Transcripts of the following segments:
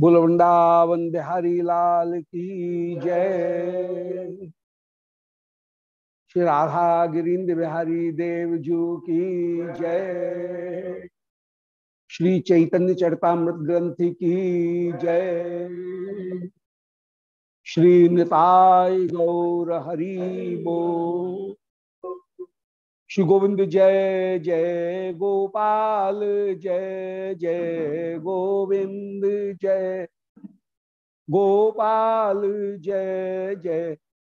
बुलवृंदावन बिहारी लाल की जय। श्री राधा गिरीन्द्र बिहारी देव जू की जय। श्री चैतन्य चरतामृत ग्रंथ की जय। श्री निताय गौर हरि बो। श्री गोविंद जय जय गोपाल, जय जय गोविंद, जय गोपाल, जय जय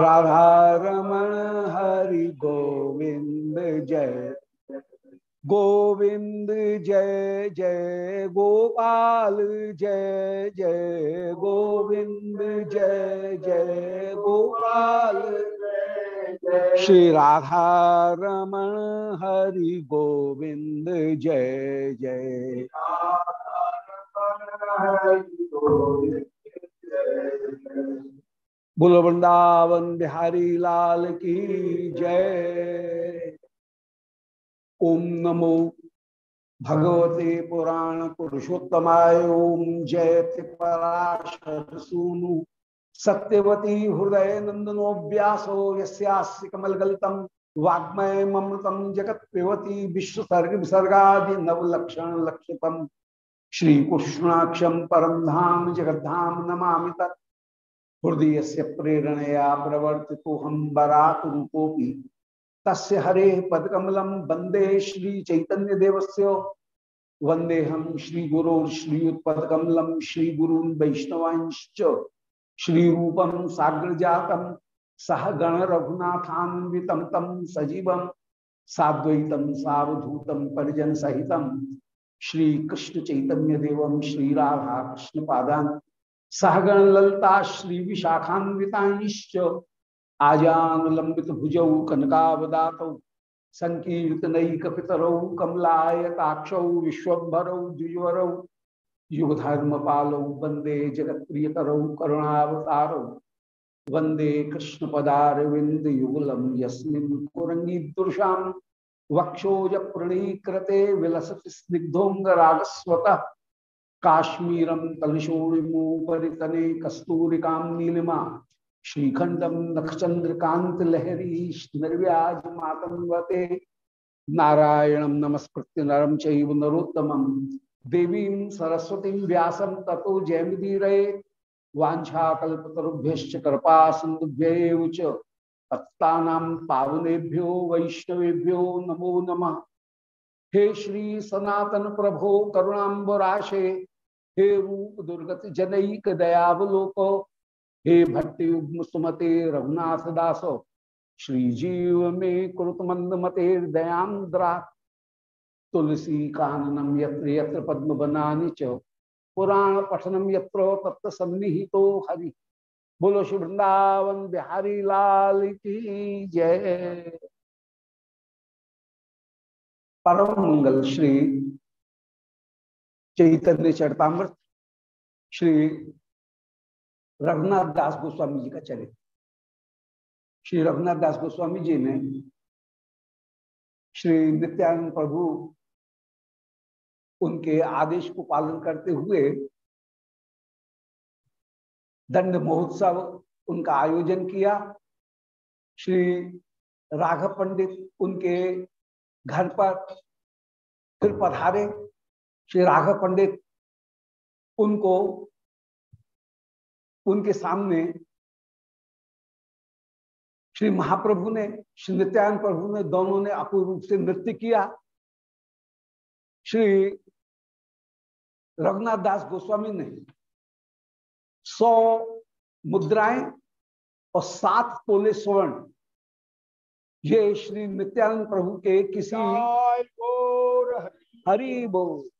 राधा रमण हरि गोविंद जय। गोविंद जय जय गोपाल जय जय गोविंद जय जय गोपाल। श्री राधा रमण हरि गोविंद जय जय। बुल वृंदावन बिहारी लाल की जय। ओम नमो भगवते पुराण पुरुषोत्तमाय, ओम जयति पराशर सत्यवती हृदय नंदनो व्यासो यस्यास्य कमलगल्तम वाग्मय ममृतम जगत पिबती विश्वसर्ग विसर्गा नवलक्षण लक्षितम। श्री परम धाम जगद्धाम नमा तत्। हृदय से प्रेरणया प्रवर्ति हम बराक रूपोपी तस्य हरे पदकमलम वंदे श्री चैतन्य देवस्य वंदे हम वैष्णवांश्च। श्री साग्र जातम सह गण रघुनाथान्वितम तम सजीवम साद्वैतम सावधूतम परिजन सहितम श्री कृष्ण चैतन्य देवम श्री राधा कृष्ण पादान सहगण ललता श्री विशाखान्विताश्च आजान लंबित भुजौ कनकावदात संकीर्तनैकपितरौ कमलायताक्षौ विश्वभरौ द्विजवरौ युगधर्म पालौ वंदे जगत प्रियतरौ करुणावतारौ वंदे कृष्ण पदारविंद युगलम यस्मिन् दुर्शाम वक्षोज प्रणीकृते विलसति स्निग्धोंग रागस्वतः काश्मीरम तलशोणिमोपरितने कस्तूरिकां नीलिमा श्रीखंडम नखचंद्रकांत लहरी निर्व्याज मातंगते नारायणं नमस्कृत्य नरम चैव नरोत्तमं। देवीं सरस्वतीं व्यासं ततो जयमुदीरये। वाछाकल्पतरुभ्य कृपा सिंधुभ्य च पावनेभ्यो वैष्णवेभ्यो नमो नमः। हे श्री सनातन प्रभो करुणाबराशे हे रूप दुर्गत जनक दयावलोक। हे भट्टि सुमते रघुनाथ दासो। श्री जीव में कुरुत मंद मते दयांद्रा तुलसी काननम यत्र यत्र पद्म बनानी च। पुराण पठनम यत्र तत्व सन्निहितो हरि। बोलो श्री वृंदावन बिहारी लाल की जय। परम मंगल श्री चैतन्य चरतामृत, श्री रघुनाथ दास गोस्वामी जी का चरित्र। श्री रघुनाथ दास गोस्वामी जी ने श्री नित्यानंद प्रभु उनके आदेश को पालन करते हुए दंड महोत्सव उनका आयोजन किया। श्री राघव पंडित उनके घर पर फिर पधारे श्री राघव पंडित उनको उनके सामने श्री महाप्रभु ने श्री नित्यानंद प्रभु ने दोनों ने अपूर्व रूप से नृत्य किया। श्री रघुनाथ दास गोस्वामी ने सौ मुद्राएँ और सात तोले स्वर्ण। ये श्री नित्यानंद प्रभु के किसी हरि बोल।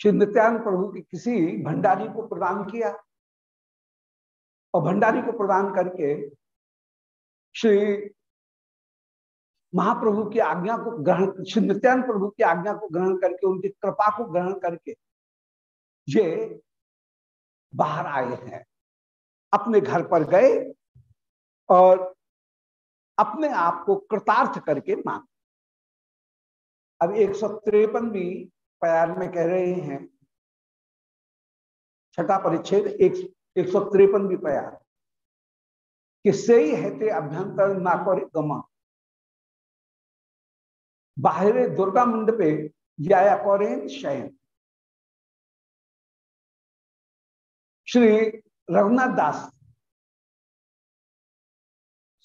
श्री नित्यानंद प्रभु के किसी भंडारी को प्रदान किया। और भंडारी को प्रदान करके श्री महाप्रभु की आज्ञा को ग्रहण, श्री नित्यानंद प्रभु की आज्ञा को ग्रहण करके, उनकी कृपा को ग्रहण करके ये बाहर आए हैं। अपने घर पर गए और अपने आप को कृतार्थ करके मान अब एक सौ तिरपन भी प्यार में कह रहे हैं। छठा परिच्छेद एक एक सौ तिरपन भी प्यार किससे ही हेते अभ्यंतर ना करे गमा। बाहरे दुर्गा मंडपे या करें शयन। श्री रघुनाथ दास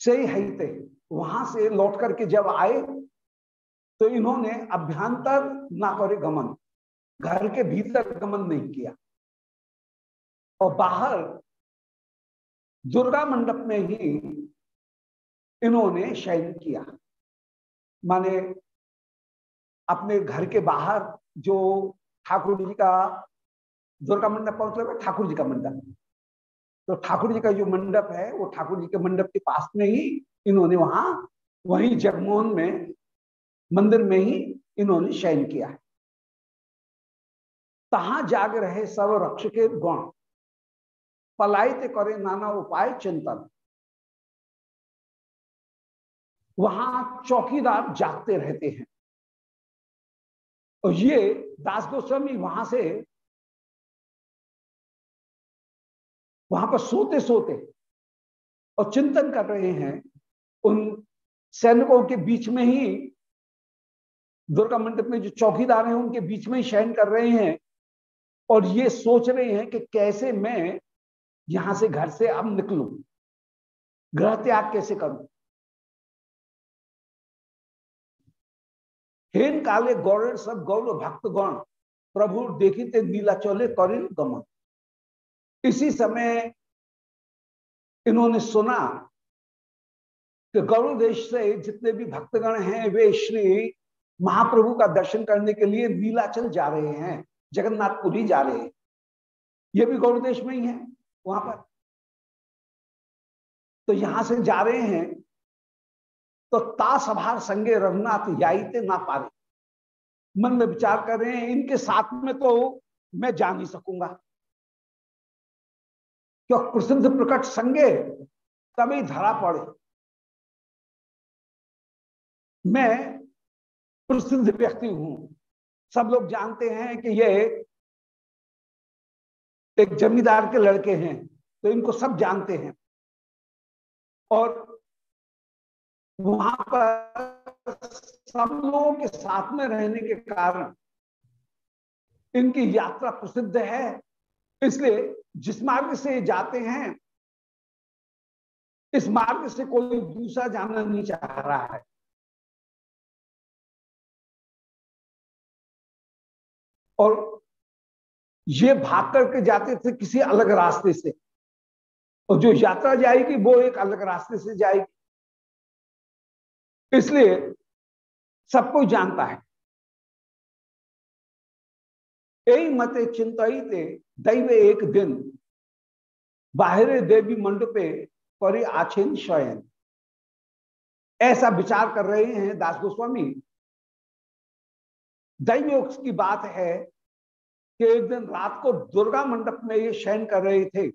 से ही वहाँ से लौट करके जब आए तो इन्होंने अभ्यंतर ना करे गमन। घर के भीतर गमन नहीं किया। और बाहर दुर्गा मंडप में ही इन्होंने शयन किया। माने अपने घर के बाहर जो ठाकुर जी का दुर्गा मंडप का मतलब ठाकुर जी का मंडप। तो ठाकुर जी का जो मंडप है, वो ठाकुर जी के मंडप के पास में ही इन्होंने वहाँ, वहीं जगमोहन में, मंदिर में ही इन्होंने शयन किया है। तहा जाग रहे सब रक्ष के गुण। पलायते करे नाना उपाय चिंतन। वहाँ चौकीदार जागते रहते हैं। और ये दास गोस्वामी वहाँ से वहाँ पर सोते सोते और चिंतन कर रहे हैं। उन सैनिकों के बीच में ही दुर्गा मंडप में जो चौकीदार हैं, उनके बीच में ही शयन कर रहे हैं। और ये सोच रहे हैं कि कैसे मैं यहाँ से घर से अब निकलू? ग्रह त्याग कैसे करूँ? हेन काले गौर सब गौर भक्त गण प्रभु देखते नीला चौले करिल गमन। इसी समय इन्होंने सुना कि गौरव देश से जितने भी भक्तगण हैं, वे श्री महाप्रभु का दर्शन करने के लिए नीलाचल जा रहे हैं, जगन्नाथपुरी जा रहे हैं। ये भी गौरव देश में ही है, वहाँ पर। तो यहाँ से जा रहे हैं तो तासभार संगे रघुनाथ याईते ना पारे। मन में विचार कर रहे हैं, इनके साथ में तो मैं जा नहीं सकूँगा। क्यों? प्रसिद्ध प्रकट संगे तभी धरा पड़े। मैं प्रसिद्ध व्यक्ति हूँ। सब लोग जानते हैं कि ये एक जमींदार के लड़के हैं तो इनको सब जानते हैं। और वहाँ पर सब लोगों के साथ में रहने के कारण इनकी यात्रा प्रसिद्ध है। इसलिए जिस मार्ग से जाते हैं, इस मार्ग से कोई दूसरा जाना नहीं चाह रहा है। और ये भाग करके जाते थे किसी अलग रास्ते से। और जो यात्रा जाएगी, वो एक अलग रास्ते से जाएगी। इसलिए सबको जानता है। यही मते चिंतित दैव एक दिन, बाहरे देवी मंडपे पर आछेन शयन। ऐसा विचार कर रहे हैं दास गोस्वामी दैवयोग की बात है कि एक दिन रात को दुर्गा मंडप में ये शयन कर रहे थे।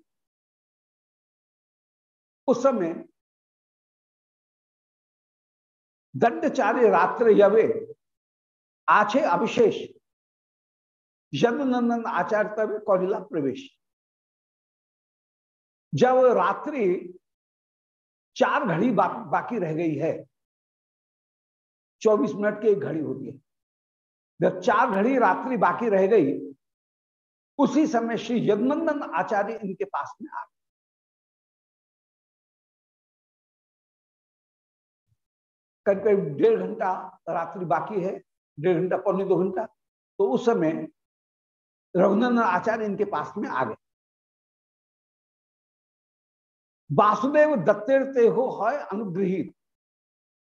उस समय दंडचार्य रात्र यवे आछे अभिशेष यदुनंदन आचार्य तब कौरिला प्रवेश। जब रात्रि चार घड़ी बा, बाकी रह गई है चौबीस मिनट की एक घड़ी होती है जब चार घड़ी रात्रि बाकी रह गई, उसी समय श्री यदुनंदन आचार्य इनके पास में आ गए। करीब करीब डेढ़ घंटा रात्रि बाकी है, डेढ़ घंटा, पौने दो घंटा तो उस समय रघुनंदन आचार्य इनके पास में आ गए। वासुदेव दत्तेर ते हो है अनुग्रहित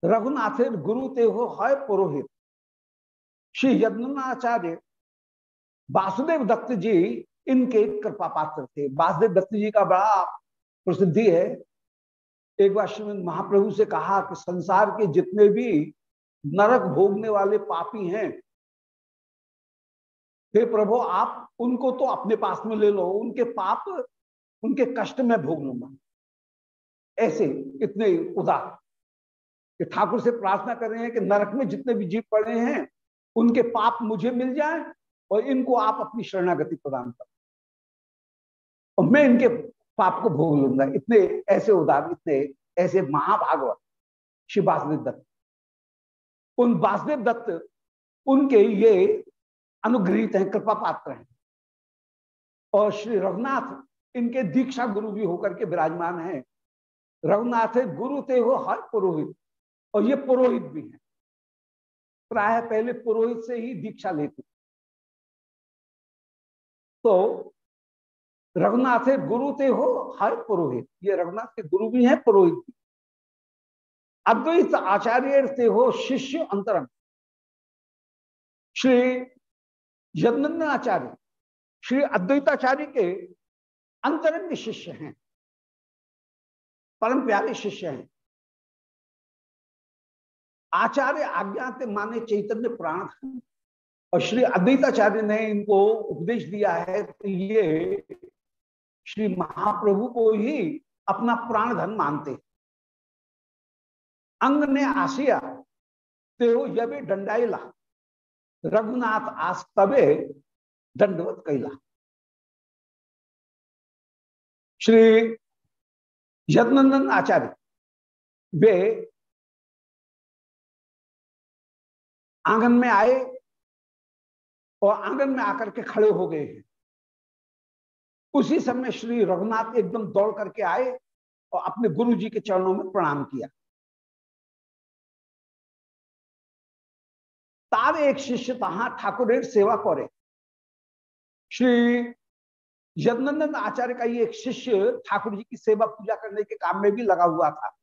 रघुनाथेर गुरु ते हो है पुरोहित। श्री यज्ञाचार्य वासुदेव दत्त जी इनके कृपा पात्र थे। वासुदेव दत्त जी का बड़ा प्रसिद्धि है। एक बार श्रीमद महाप्रभु से कहा कि संसार के जितने भी नरक भोगने वाले पापी हैं, हे प्रभु, आप उनको तो अपने पास में ले लो, उनके पाप, उनके कष्ट में भोग लूँगा। ऐसे इतने उदार ठाकुर से प्रार्थना कर रहे हैं कि नरक में जितने भी जीव पड़े हैं उनके पाप मुझे मिल जाए और इनको आप अपनी शरणागति प्रदान कर। और मैं इनके पाप को भोग लूँगा। इतने ऐसे उदार, इतने ऐसे महाभागवत श्री वासुदेव दत्त। उन वासुदेव दत्त, उनके ये अनुग्रहित हैं, कृपा पात्र हैं। और श्री रघुनाथ, इनके दीक्षा गुरु भी होकर के विराजमान हैं। रघुनाथ, गुरु ते हो हर पुरोहित। और ये पुरोहित भी हैं। प्राय पहले पुरोहित से ही दीक्षा लेते। तो रघुनाथ है गुरु ते हो, हर पुरोहित। ये रघुनाथ के गुरु भी हैं, पुरोहित भी। अद्वैत आचार्य ते हो, शिष्य अंतरंग। श्री यज्ञ आचार्य, श्री अद्वैताचार्य के अंतरंग शिष्य हैं। परम प्यारे शिष्य हैं। आचार्य आज्ञाते माने चैतन्य प्राण और श्री अद्वैताचार्य ने इनको उपदेश दिया है तो ये श्री महाप्रभु को ही अपना प्राण धन मानते। अंग ने आसिया तेहो यवे दंडाइला रघुनाथ आस तबे दंडवत कैला। श्री यदनंदन आचार्य, वे आँगन में आए और आँगन में आकर के खड़े हो गए। हैं उसी समय श्री रघुनाथ एकदम दौड़ करके आए और अपने गुरु जी के चरणों में प्रणाम किया। तार एक शिष्य तहा ठाकुर सेवा करे। श्री यदनंदन आचार्य का ये एक शिष्य ठाकुर जी की सेवा पूजा करने के काम में भी लगा हुआ था।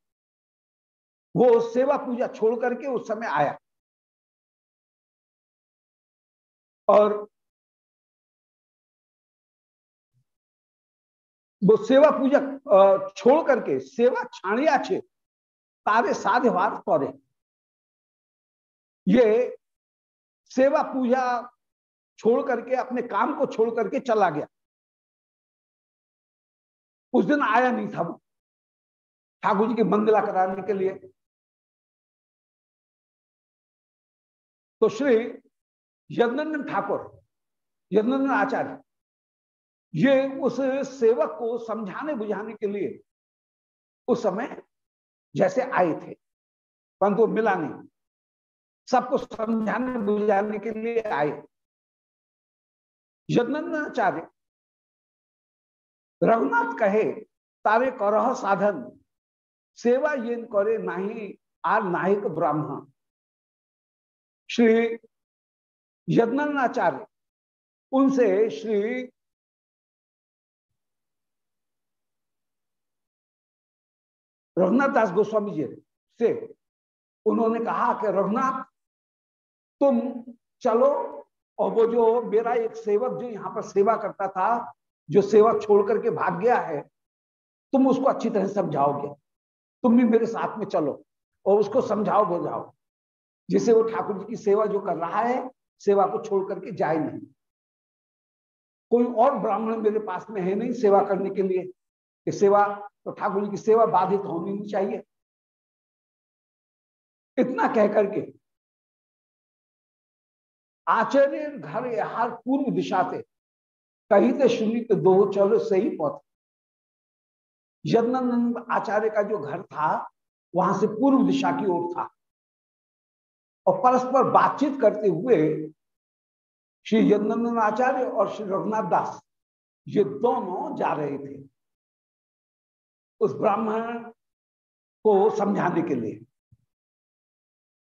वो सेवा पूजा छोड़ करके उस समय आया। और वो सेवा पूजा छोड़ करके सेवा छाणिया छे, तारे साध्यवाद करे ये सेवा पूजा छोड़ करके, अपने काम को छोड़ करके चला गया। उस दिन आया नहीं था वो, ठाकुर जी की मंगला कराने के लिए। तो श्री यज्ञनंदन ठाकुर, यज्ञनंदन आचार्य, ये उस सेवक को समझाने बुझाने के लिए उस समय जैसे आए थे, परंतु मिला नहीं। सबको समझाने बुझाने के लिए आए। यज्ञनंदन आचार्य, रघुनाथ कहे, तारे करह साधन, सेवा ये करे नाही आर नाहिक ब्राह्मण। श्री यज्ञाचार्य उनसे श्री रघुनाथ दास गोस्वामी जी से उन्होंने कहा कि रघुनाथ, तुम चलो और वो जो मेरा एक सेवक जो यहाँ पर सेवा करता था, जो सेवा छोड़ करके भाग गया है, तुम उसको अच्छी तरह समझाओगे। तुम भी मेरे साथ में चलो और उसको समझाओ बुझाओ जिसे वो ठाकुर जी की सेवा जो कर रहा है सेवा को छोड़ करके जाए नहीं। कोई और ब्राह्मण मेरे पास में है नहीं सेवा करने के लिए, कि सेवा तो ठाकुर जी की सेवा बाधित होनी नहीं चाहिए। इतना कह करके आचार्य घर हर पूर्व दिशा से कहीं तो तो दो चलो सही पौध। यज्ञानंद आचार्य का जो घर था, वहाँ से पूर्व दिशा की ओर था। और परस्पर बातचीत करते हुए श्री यज्ञानंद आचार्य और श्री रघुनाथ दास, ये दोनों जा रहे थे उस ब्राह्मण को समझाने के लिए।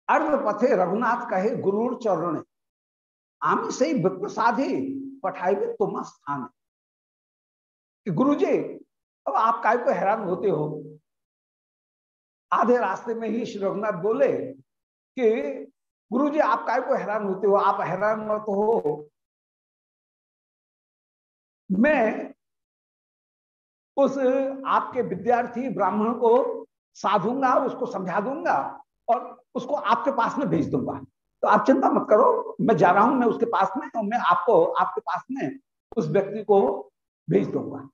अर्ध पथे रघुनाथ कहे, गुरुर चरण, आम से ही विप्रसाधि पठाई में तुम स्थान कि गुरु जी अब आप काय को हैरान होते हो? आधे रास्ते में ही श्री रघुनाथ बोले कि गुरु जी आप काय को हैरान होते हो? आप हैरान मत हो। मैं उस, आपके विद्यार्थी ब्राह्मण को साधूँगा, उसको समझा दूँगा और उसको आपके पास में भेज दूँगा। तो आप चिंता मत करो, मैं जा रहा हूँ, मैं उसके पास में और मैं आपको, आपके पास में उस व्यक्ति को भेज दूँगा।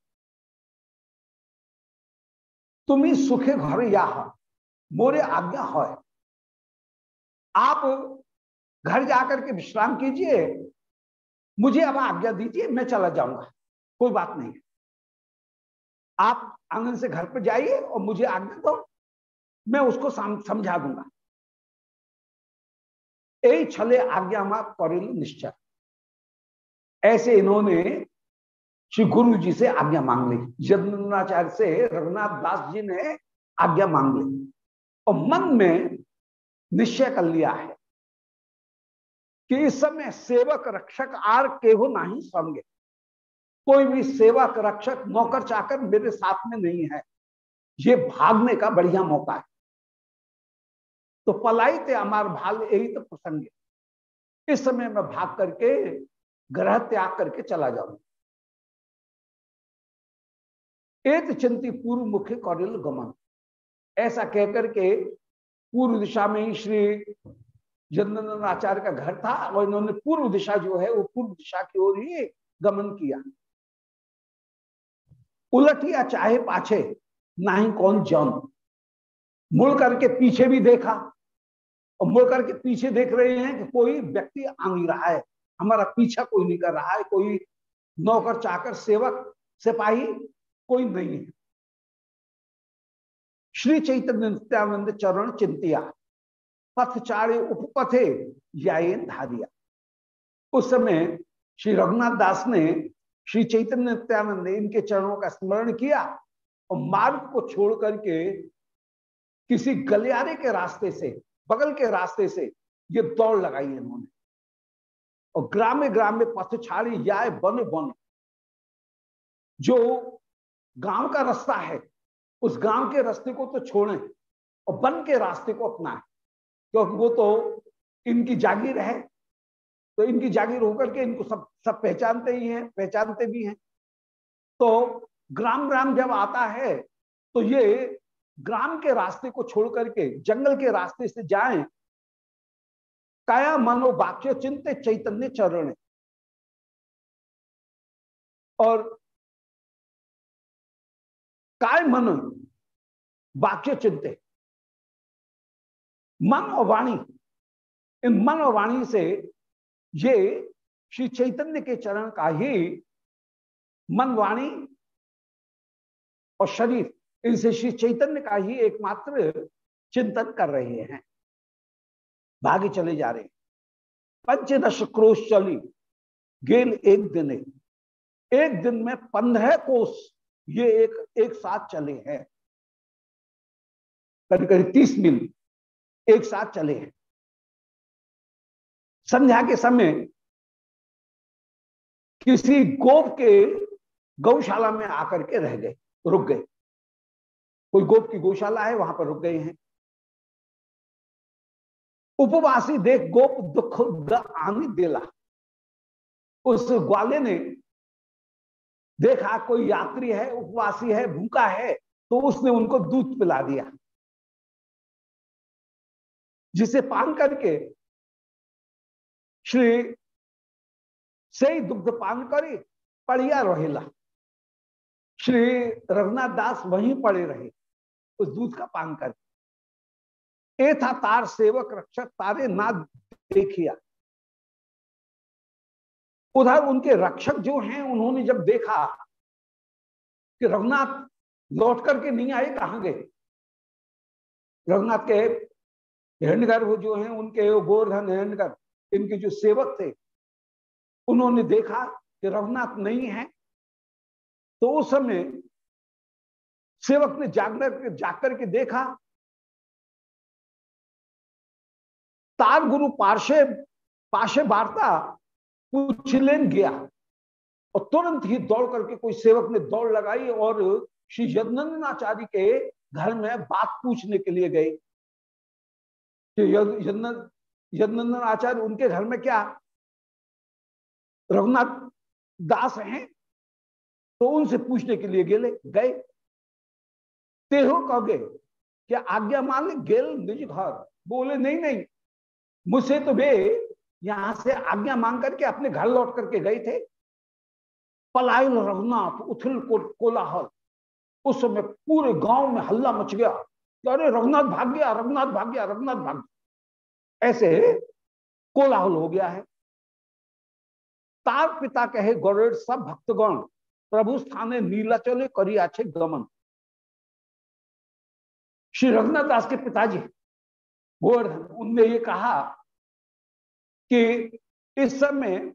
तुम्हें सुखे घर या मोरे आज्ञा हो आप घर जाकर के विश्राम कीजिए। मुझे अब आज्ञा दीजिए, मैं चला जाऊँगा। कोई बात नहीं। आप आँगन से घर पर जाइए और मुझे आज्ञा दो, मैं उसको समझा दूँगा। यही छले आज्ञा माप करेल निश्चय। ऐसे इन्होंने श्री गुरु जी से आज्ञा मांग ली। जन्नाचार्य से रघुनाथ दास जी ने आज्ञा मांग ली। और मन में निश्चय कर लिया है कि इस समय सेवक रक्षक आर केहो नहीं समझे कोई भी सेवक रक्षक नौकर चाकर मेरे साथ में नहीं है। ये भागने का बढ़िया मौका है। तो पलाई ते अमार भाल यही तो प्रसंग। इस समय मैं भाग करके ग्रह त्याग करके चला जाऊँगा। एक चिंती पूर्व मुख्य कौरिल गमन। ऐसा कहकर के पूर्व दिशा में ही श्री जन्नन आचार्य का घर था, और इन्होंने पूर्व दिशा जो है, वो पूर्व दिशा की ओर ही गमन किया। उलटिया चाहे पाछे, ना ही कौन जौन। मुड़ करके पीछे भी देखा, और मुड़ करके पीछे देख रहे हैं कि कोई व्यक्ति आ नहीं रहा है। हमारा पीछा कोई नहीं कर रहा है, कोई नौकर चाकर सेवक सिपाही कोई नहीं है। श्री चैतन्य नित्यानंद चरण चिंतिया, पथ चारे उपपथे यायन धारिया। उस समय श्री रघुनाथ दास ने श्री चैतन्य नित्यानंद ने इनके चरणों का स्मरण किया और मार्ग को छोड़ करके किसी गलियारे के रास्ते से, बगल के रास्ते से ये दौड़ लगाई इन्होंने। और ग्रामे ग्रामे पथ छाड़ी या बन बन जो गाँव का रास्ता है उस गाँव के रास्ते को तो छोड़ें और वन के रास्ते को अपनाएँ। क्योंकि वो तो इनकी जागीर है। तो इनकी जागीर होकर के इनको सब सब पहचानते ही हैं, पहचानते भी हैं। तो ग्राम ग्राम जब आता है तो ये ग्राम के रास्ते को छोड़ करके, जंगल के रास्ते से जाएँ, काया मनो वाक्य चिंते चैतन्य चरण और काय मन वाक्य चिंते. मन और वाणी. इन मन और वाणी से ये श्री चैतन्य के चरण का ही मन, वाणी और शरीर, इनसे श्री चैतन्य का ही एकमात्र चिंतन कर रहे हैं। भागे चले जा रहे पंचदश क्रोश चली। गेल एक दिन एक दिन में पंद्रह कोष ये एक एक साथ चले हैं। करीब करीब तीस मील एक साथ चले हैं। संध्या के समय किसी गोप के गौशाला में आकर के रह गए, रुक गए। कोई गोप की गौशाला है, वहाँ पर रुक गए हैं। उपवासी देख गोप दुख आनी देला। उस ग्वाले ने देखा कोई यात्री है, उपवासी है, भूखा है तो उसने उनको दूध पिला दिया। जिसे पान करके श्री से दुग्ध पान करे पड़िया रहेला। श्री रघुनाथ दास वहीं पड़े रहे, उस दूध का पान करके। ए था तार सेवक रक्षक, तारे ना देखिया। उधर उनके रक्षक जो हैं, उन्होंने जब देखा कि रघुनाथ लौट करके नहीं आए, कहाँ गए? रघुनाथ के हिरण्यगर्भ जो हैं, उनके गोवर्धन हिरण्यगर्भ इनके जो सेवक थे, उन्होंने देखा कि रघुनाथ नहीं है तो उस समय सेवक ने जागकर जाकर के देखा तार गुरु पार्शे पाशे वार्ता पूछ लेन गया। और तुरंत ही दौड़ करके कोई सेवक ने दौड़ लगाई और श्री यदनंदनाचार्य के घर में बात पूछने के लिए गए। यदनंदन आचार्य, उनके घर में क्या? रघुनाथ दास हैं? तो उनसे पूछने के लिए गेले, गए। तेहो कह गए क्या आज्ञा मान ले गेल निज घर। बोले, नहीं नहीं, मुझसे तो वे यहाँ से आज्ञा मांग करके अपने घर लौट करके गए थे। पलायन रघुनाथ उथल को, कोलाहल उस समय पूरे गाँव में हल्ला मच गया। अरे रघुनाथ भाग गया रघुनाथ भाग गया रघुनाथ भाग गया। ऐसे कोलाहल हो गया है। तार पिता कहे गौरेर सब भक्तगण प्रभु स्थाने नीलाचले करी अच्छे गमन। श्री रघुनाथ दास के पिताजी गोवर्धन उनने ये कहा कि इस समय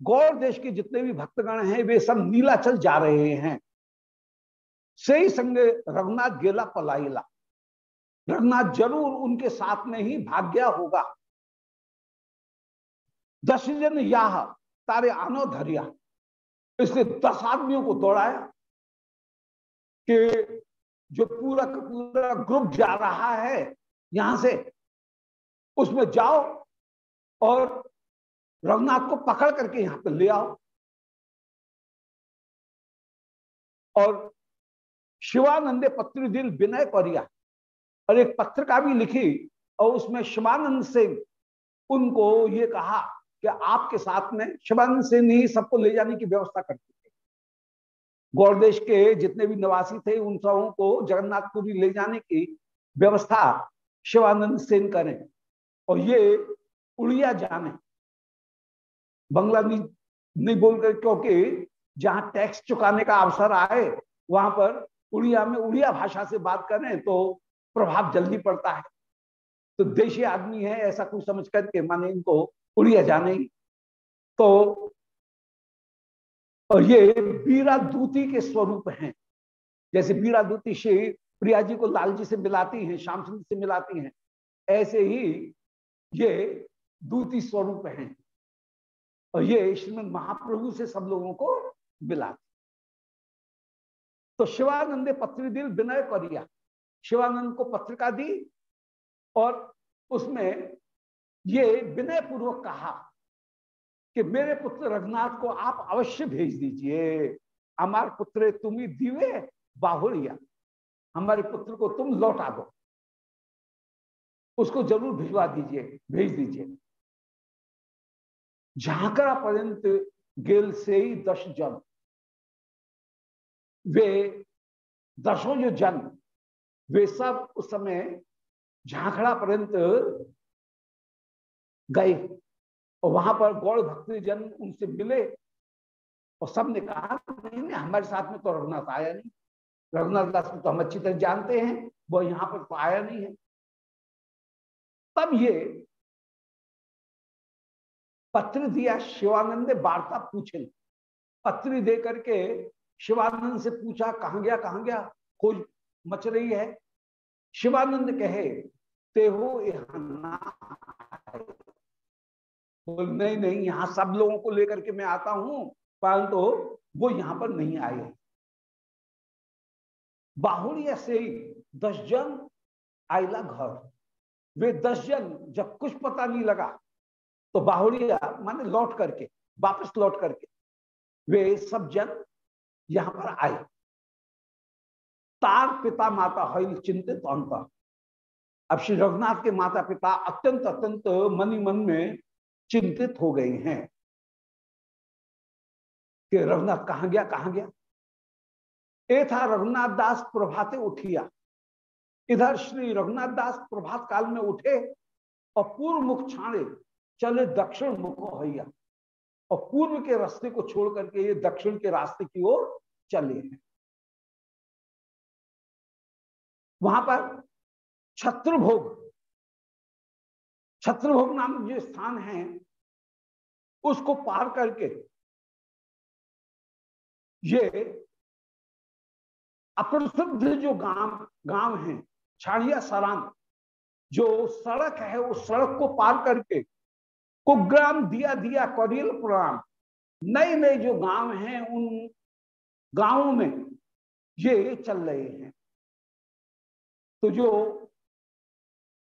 गौर देश के जितने भी भक्तगण हैं, वे सब नीलाचल जा रहे हैं। सही संग रघुनाथ गेला पलाईला रघुनाथ ज़रूर उनके साथ में ही भाग्या होगा। दस जन याह, तारे आनो धरिया। इसने दस आदमियों को दौड़ाया कि जो पूरा पूरा ग्रुप जा रहा है, यहाँ से उसमें जाओ और रघुनाथ को पकड़ करके यहाँ पर ले आओ। और शिवानंदे पत्र दिल विनय परिया और एक पत्रिका भी लिखी और उसमें शिवानंद सिंह उनको ये कहा कि आपके साथ में शिवानंद सिंह ही सबको ले जाने की व्यवस्था करते थे। गौरदेश के जितने भी निवासी थे, उन सबों को जगन्नाथपुरी ले जाने की व्यवस्था शिवानंद सेन करें। और ये उड़िया जाने। बंगला नहीं, नहीं बोलकर क्योंकि जहाँ टैक्स चुकाने का अवसर आए वहाँ पर उड़िया में उड़िया भाषा से बात करें तो प्रभाव जल्दी पड़ता है। तो देशी आदमी है ऐसा कुछ समझ करके माने इनको उड़िया जाने। तो और ये बीरा दूती के स्वरूप हैं। जैसे बीरा दूती श्री प्रिया जी को लाल जी से मिलाती हैं श्याम सुंदर से मिलाती हैं। ऐसे ही ये दूती स्वरूप हैं। और ये श्रीमद महाप्रभु से सब लोगों को मिला तो शिवानंदे पत्री दिल विनय करिया। शिवानंद को पत्रिका दी और उसमें ये विनय पूर्वक कहा कि मेरे पुत्र रघुनाथ को आप अवश्य भेज दीजिए। हमारे पुत्र, तुम दीवे बाहुलिया। हमारे पुत्र को तुम लौटा दो। उसको ज़रूर भिजवा दीजिए, भेज दीजिए। झांकरा पर्यंत गेल से ही दस जन। वे दसों जो जन, वे सब उस समय झांखड़ा पर्यंत गए और वहाँ पर गौड़ भक्ति जन उनसे मिले और सबने कहा, नहीं नहीं, हमारे साथ में तो रघुनाथ आया नहीं। रघुनाथ दास को तो हम अच्छी तरह जानते हैं, वो यहाँ पर तो आया नहीं है। तब ये पत्र दिया शिवानंद ने वार्ता पूछे। पत्र दे करके शिवानंद से पूछा, कहा गया कहा गया? खोज मच रही है। शिवानंद कहे, ते हो बोल, नहीं नहीं, यहाँ सब लोगों को लेकर के मैं आता हूँ, परंतु तो वो यहाँ पर नहीं आए। बाहुड़िया से दस जन आयला घर। वे दस जन, जब कुछ पता नहीं लगा तो बाहुड़िया माने लौट करके, वापस लौट करके, वे सब जन यहाँ पर आए। तार पिता माता हईल चिंतित अंत। अब श्री रघुनाथ के माता पिता अत्यंत अत्यंत मनी मन में चिंतित हो गए हैं। कि रघुनाथ कहा गया कहा गया? ए था रघुनाथ दास प्रभाते उठिया। इधर श्री रघुनाथ दास प्रभात काल में उठे और पूर्व मुख छाड़े। चले दक्षिण मुख हैया और पूर्व के रास्ते को छोड़ करके ये दक्षिण के रास्ते की ओर चले हैं। वहाँ पर छत्रभोग छत्रभोग नाम जो स्थान है, उसको पार करके ये अप्रसिद्ध जो गाँव गाँव है, छाड़िया सराम जो सड़क है, उस सड़क को पार करके कुग्राम दिया दिया कौरियल प्रणाम। नए नए जो गाँव हैं, उन गाँवों में ये चल रहे हैं। तो जो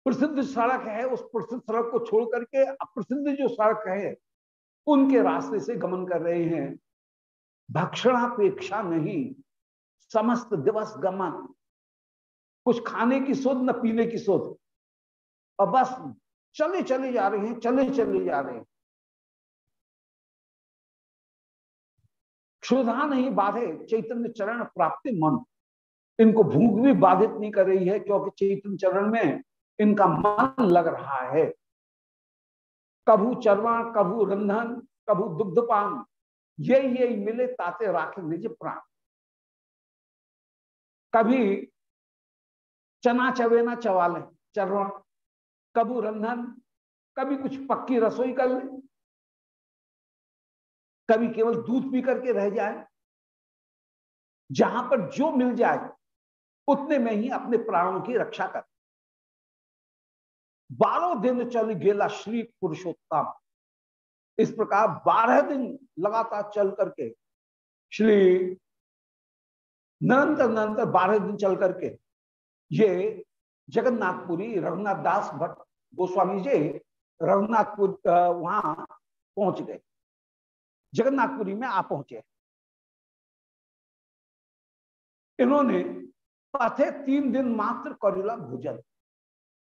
प्रसिद्ध सड़क है, उस प्रसिद्ध सड़क को छोड़ करके अप्रसिद्ध जो सड़क है, उनके रास्ते से गमन कर रहे हैं। भक्षणापेक्षा नहीं, समस्त दिवस गमन। कुछ खाने की शोध, न पीने की शोध। और बस चले चले जा रहे हैं, चले चले जा रहे हैं। क्षुधा नहीं बाधे, चैतन्य चरण प्राप्ति मन। इनको भूख भी बाधित नहीं कर रही है, क्योंकि चैतन्य चरण में इनका मन लग रहा है। कभू चरवण कभू रंधन, कभू दुग्धपान यही यही मिले ताते राखे निज प्राण। कभी चना चवेना चवा चवाले चरवण कभू रंधन, कभी कुछ पक्की रसोई कर ले, कभी केवल दूध पी करके रह जाए। जहाँ पर जो मिल जाए, उतने में ही अपने प्राणों की रक्षा कर। बारह दिन चल गेला श्री पुरुषोत्तम। इस प्रकार बारह दिन लगातार चल करके, श्री निरंतर निरंतर बारह दिन चल करके, ये जगन्नाथपुरी रघुनाथ दास भट्ट गोस्वामी जी रघुनाथपुर वहाँ पहुँच गए। जगन्नाथपुरी में आ पहुँचे। इन्होंने पथे तीन दिन मात्र करुला भोजन।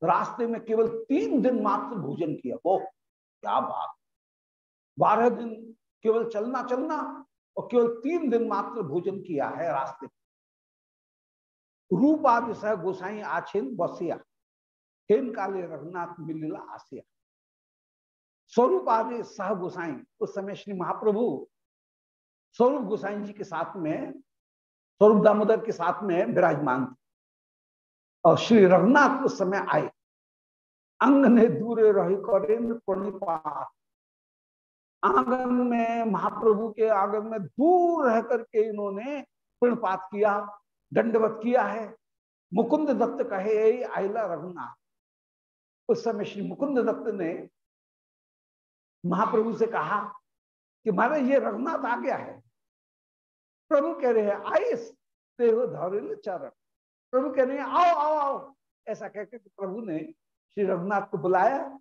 रास्ते में केवल तीन दिन मात्र भोजन किया। वो क्या बात! बारह दिन केवल चलना चलना और केवल तीन दिन मात्र भोजन किया है रास्ते रूप आदि सह गोसाई आछिन बसिया। हेन काले रघुनाथ मिलिला आसिया। स्वरूप आदि सह गोसाई, उस समय श्री महाप्रभु स्वरूप गोसाई जी के साथ में, स्वरूप दामोदर के साथ में विराजमान थे। और श्री रघुनाथ उस समय आए। अंग ने दूरे रही करेंद्र प्रणिपात। आँगन में महाप्रभु के आँगन में दूर रह करके इन्होंने प्रणपात किया, दंडवत किया है। मुकुंद दत्त कहे आयला रघुनाथ उस समय श्री मुकुंद दत्त ने महाप्रभु से कहा कि महाराज, ये रघुनाथ आ गया है। प्रभु कह रहे हैं आइस देहो धौरिल चरण। प्रभु कह रहे हैं, आओ आओ आओ। ऐसा कहकर प्रभु ने श्री रघुनाथ को बुलाया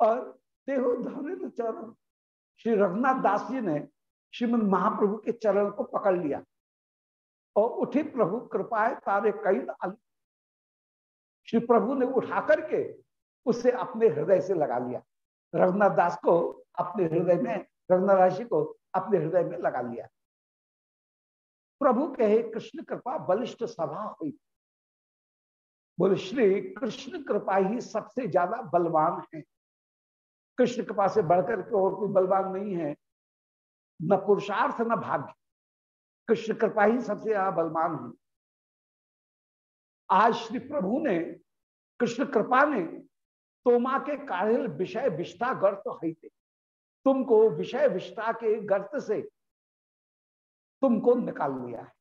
और देहो धौरिल चरण। श्री रघुनाथ दास जी ने श्रीमद महाप्रभु के चरण को पकड़ लिया और उठी, प्रभु कृपाए तारे कई श्री प्रभु ने उठा करके उसे अपने हृदय से लगा लिया। रघुनाथ दास को अपने हृदय में, रघुनाथ राशि को अपने हृदय में लगा लिया। प्रभु कहे, कृष्ण कृपा बलिष्ठ सभा हुई। बोले, श्री कृष्ण कृपा ही सबसे ज़्यादा बलवान है। कृष्ण कृपा से बढ़कर के और कोई बलवान नहीं है। न पुरुषार्थ, न भाग्य। कृष्ण कृपा ही सबसे ज़्यादा बलवान है। आज श्री प्रभु ने, कृष्ण कृपा ने तोमा के काढ़िल विषय विष्ठा गर्त है तुमको विषय विष्ठा के गर्त से तुमको निकाल लिया है।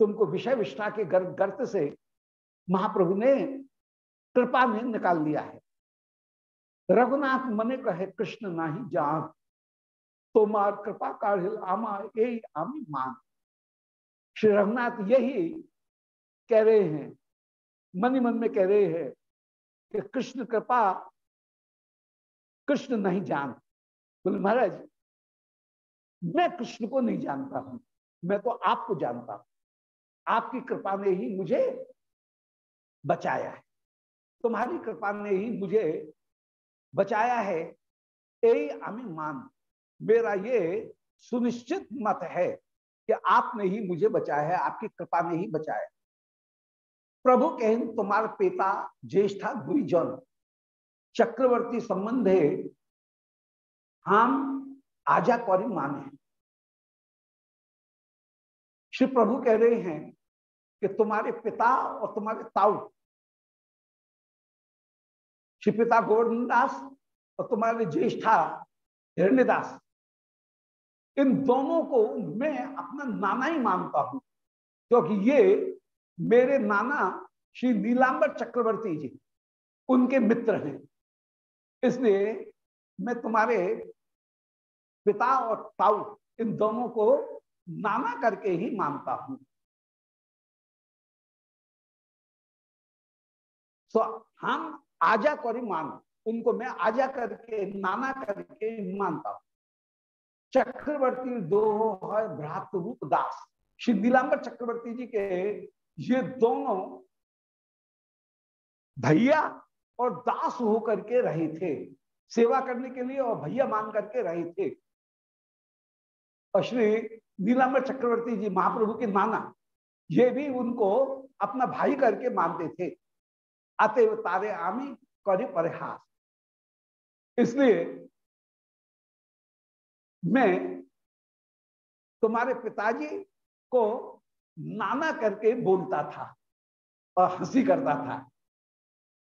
तुमको विषय विष्ठा के गर्त से महाप्रभु ने कृपा ने निकाल लिया है। रघुनाथ मने कहे, कृष्ण नाही जान तोमार कृपा काढ़िल आमा, यही आमी मान। श्री रघुनाथ यही कह रहे हैं, मन ही मन में कह रहे हैं कि कृष्ण कृपा कृष्ण नहीं जान। बोले, महाराज, मैं कृष्ण को नहीं जानता हूँ, मैं तो आपको जानता हूँ। आपकी कृपा ने ही मुझे बचाया है। तुम्हारी कृपा ने ही मुझे बचाया है। यही मान मेरा ये सुनिश्चित मत है कि आपने ही मुझे बचाया है, आपकी कृपा ने ही बचाया प्रभु कहें, तुम्हार पिता ज्येष्ठा द्विजन, चक्रवर्ती संबंधे हम आजा कौरी माने श्री प्रभु कह रहे हैं कि तुम्हारे पिता और तुम्हारे ताऊ, श्री पिता गोवर्धन दास और तुम्हारे ज्येष्ठा हिरण्यदास, इन दोनों को मैं अपना नाना ही मानता हूँ, क्योंकि ये मेरे नाना श्री नीलांबर चक्रवर्ती जी, उनके मित्र हैं। इसलिए मैं तुम्हारे पिता और ताऊ इन दोनों को नाना करके ही मानता हूँ। तो हम आजा कर मान, उनको मैं आजा करके, नाना करके मानता हूँ। चक्रवर्ती दो है, भ्रात रूप दास। श्री नीलांबर चक्रवर्ती जी के ये दोनों भैया और दास होकर के रहे थे, सेवा करने के लिए और भैया मान करके रहे थे। और श्री नीलांबर चक्रवर्ती जी महाप्रभु के नाना, ये भी उनको अपना भाई करके मानते थे। अतएव तारे आमी, करे परिहास। इसलिए मैं तुम्हारे पिताजी को नाना करके बोलता था और हँसी करता था।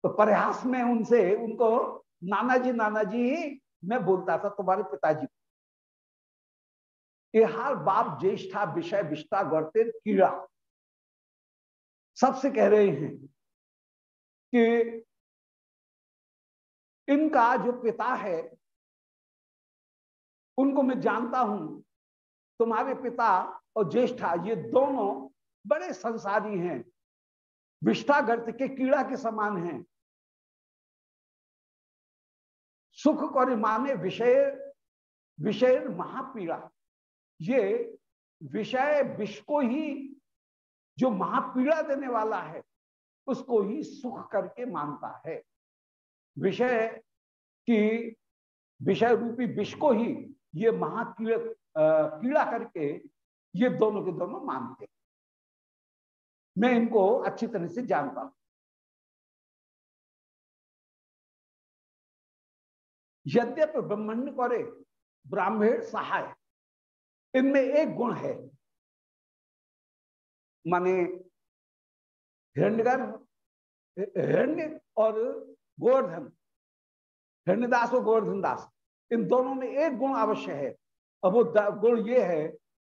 तो प्रयास में उनसे, उनको नाना जी नाना जी मैं बोलता था तुम्हारे पिताजी हार बाप ज्येष्ठा विषय विष्टा गौरते कीड़ा। सबसे कह रहे हैं कि इनका जो पिता है, उनको मैं जानता हूँ। तुम्हारे पिता और ज्येष्ठा, ये दोनों बड़े संसारी हैं। विष्ठागर्त के कीड़ा के समान हैं। सुख कर माने विषय विषय महापीड़ा। ये विषय विष को ही, जो महापीड़ा देने वाला है, उसको ही सुख करके मानता है। विषय की, विषय रूपी विष को ही ये महाकीड़ा कीड़ा करके ये दोनों के दोनों मानते मैं इनको अच्छी तरह से जानता हूँ। यद्यप ब्रह्मण्ड करे, ब्राह्मण सहाय, इनमें एक गुण है। माने हिरण्यगर, हिरण्य और गोवर्धन, हिरण्यदास और गोवर्धन दास इन दोनों में एक गुण अवश्य है। और वो गुण ये है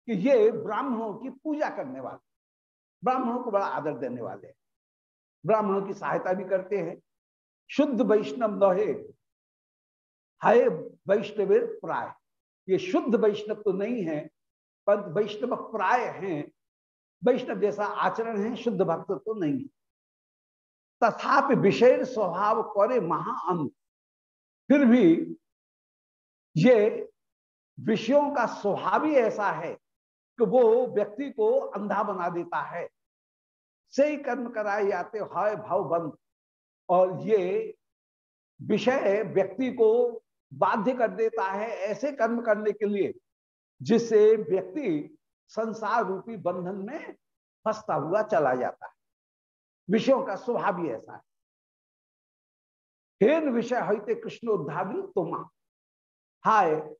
कि ये ब्राह्मणों की पूजा करने वाले, ब्राह्मणों को बड़ा आदर देने वाले ब्राह्मणों की सहायता भी करते हैं। शुद्ध वैष्णव नहे हाय वैष्णव प्राय। ये शुद्ध वैष्णव तो नहीं है पर वैष्णव प्राय हैं। वैष्णव जैसा आचरण है, शुद्ध भक्त तो नहीं है। तथापि विषय स्वभाव करे महाअन फिर भी ये विषयों का स्वभाव ही ऐसा है कि वो व्यक्ति को अंधा बना देता है। सही कर्म कराए जाते हाय भाव बंद। और ये विषय व्यक्ति को बाध्य कर देता है ऐसे कर्म करने के लिए, जिससे व्यक्ति संसार रूपी बंधन में फंसता हुआ चला जाता है। विषयों का स्वभाव ही ऐसा है। हेन विषय होते कृष्ण उद्धार तुमा। हाय,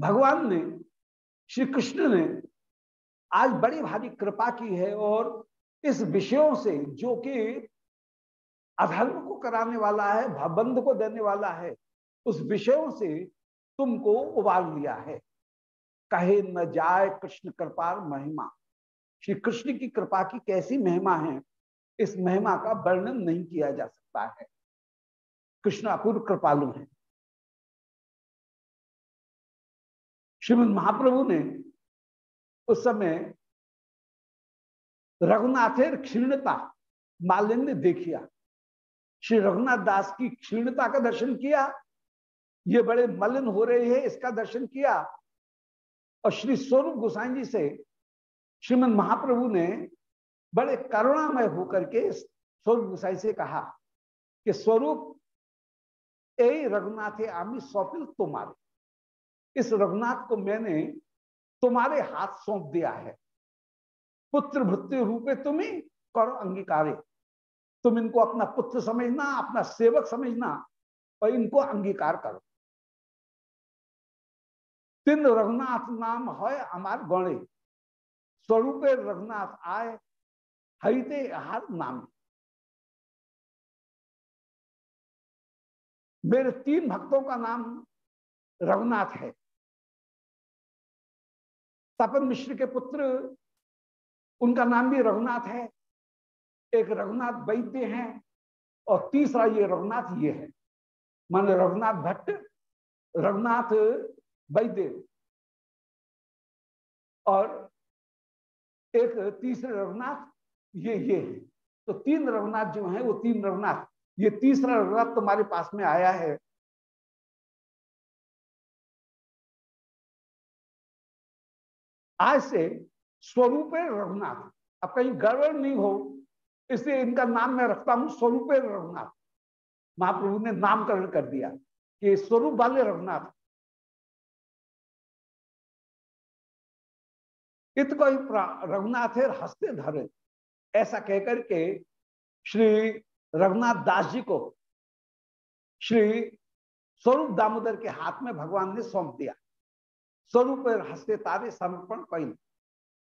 भगवान ने श्री कृष्ण ने आज बड़ी भारी कृपा की है और इस विषयों से जो कि अधर्म को कराने वाला है भबंध को देने वाला है, उस विषयों से तुमको उबाल लिया है। कहे न जाए कृष्ण कृपा महिमा। श्री कृष्ण की कृपा की कैसी महिमा है, इस महिमा का वर्णन नहीं किया जा सकता है। कृष्ण अपूर्व कृपालु है। श्रीमद महाप्रभु ने उस समय रघुनाथेर क्षीणता मालिन्य देखिया। श्री रघुनाथ दास की क्षीणता का दर्शन किया। ये बड़े मलिन हो रहे हैं, इसका दर्शन किया। और श्री स्वरूप गोसाई जी से श्रीमद महाप्रभु ने बड़े करुणामय होकर के स्वरूप गोसाई से कहा कि, स्वरूप, ए रघुनाथे आमी सौंपिल तुम्हारे इस रघुनाथ को मैंने तुम्हारे हाथ सौंप दिया है। पुत्र भृत्य रूपे तुम्हें करो अंगीकारे। तुम इनको अपना पुत्र समझना, अपना सेवक समझना और इनको अंगीकार करो। तीन रघुनाथ नाम है अमार गणे स्वरूपे रघुनाथ आए हईते हर नाम। मेरे तीन भक्तों का नाम रघुनाथ है। तपन मिश्र के पुत्र, उनका नाम भी रघुनाथ है। एक रघुनाथ वैद्य हैं और तीसरा ये रघुनाथ ये है। मान रघुनाथ भट्ट, रघुनाथ वैद्य। और एक तीसरे रघुनाथ, ये ये है। तो तीन रघुनाथ जो है, वो तीन रघुनाथ। ये तीसरा रघुनाथ तुम्हारे पास में आया है। आज से स्वरूप रघुनाथ। अब कहीं गड़बड़ नहीं हो, इसलिए इनका नाम मैं रखता हूँ स्वरूप रघुनाथ। महाप्रभु ने नामकरण कर दिया कि स्वरूप वाले रघुनाथ। इत को रघुनाथ है, हस्ते धरे। ऐसा कहकर के श्री रघुनाथ दास जी को श्री स्वरूप दामोदर के हाथ में भगवान ने सौंप दिया। स्वरूप हस्ते तारे समर्पण कई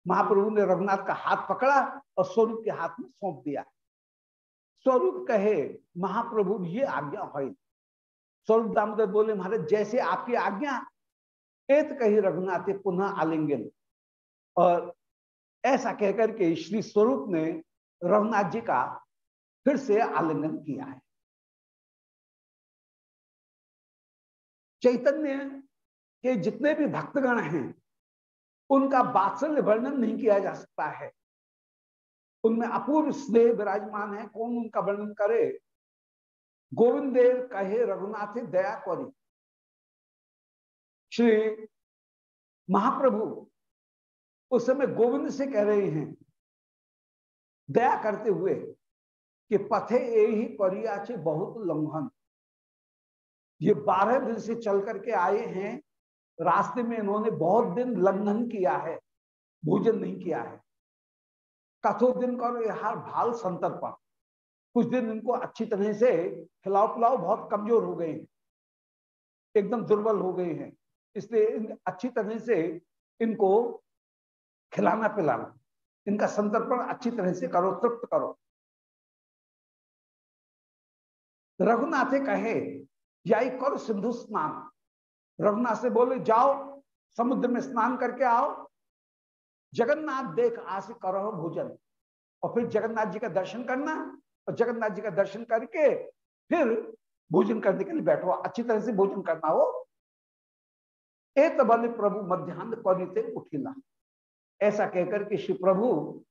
महाप्रभु ने रघुनाथ का हाथ पकड़ा और स्वरूप के हाथ में सौंप दिया। स्वरूप कहे, महाप्रभु, ये आज्ञा हो स्वरूप दामोदर बोले, महाराज, जैसे आपकी आज्ञा एत कही रघुनाथ पुनः आलिंगन। और ऐसा कहकर के श्री स्वरूप ने रघुनाथ जी का फिर से आलिंगन किया है। चैतन्य के जितने भी भक्तगण हैं, उनका बात्सल्य वर्णन नहीं किया जा सकता है। उनमें अपूर्व स्नेह विराजमान है, कौन उनका वर्णन करे? गोविंद देव कहे, रघुनाथ दया कौरी। श्री महाप्रभु उस समय गोविंद से कह रहे हैं, दया करते हुए कि पथे ए ही करियाचे बहुत लंघन। ये बारह दिन से चल करके आए हैं रास्ते में इन्होंने बहुत दिन लंघन किया है, भोजन नहीं किया है। कथो दिन करो यार भाल संतर्पण कुछ दिन इनको अच्छी तरह से खिलाओ पिलाओ बहुत कमज़ोर हो गए हैं। एकदम दुर्बल हो गए हैं। इसलिए अच्छी तरह से इनको खिलाना पिलाना, इनका संतर्पण अच्छी तरह से करो, तृप्त करो। रघुनाथे कहे, याई करो सिंधु स्नान। रघुनाथ से बोले, जाओ, समुद्र में स्नान करके आओ। जगन्नाथ देख आस करो भोजन। और फिर जगन्नाथ जी का दर्शन करना। और जगन्नाथ जी का दर्शन करके फिर भोजन करने के लिए बैठो। अच्छी तरह से भोजन करना हो। एक बल प्रभु मध्यान्ह कौनिते उठिला। ऐसा कहकर के श्री प्रभु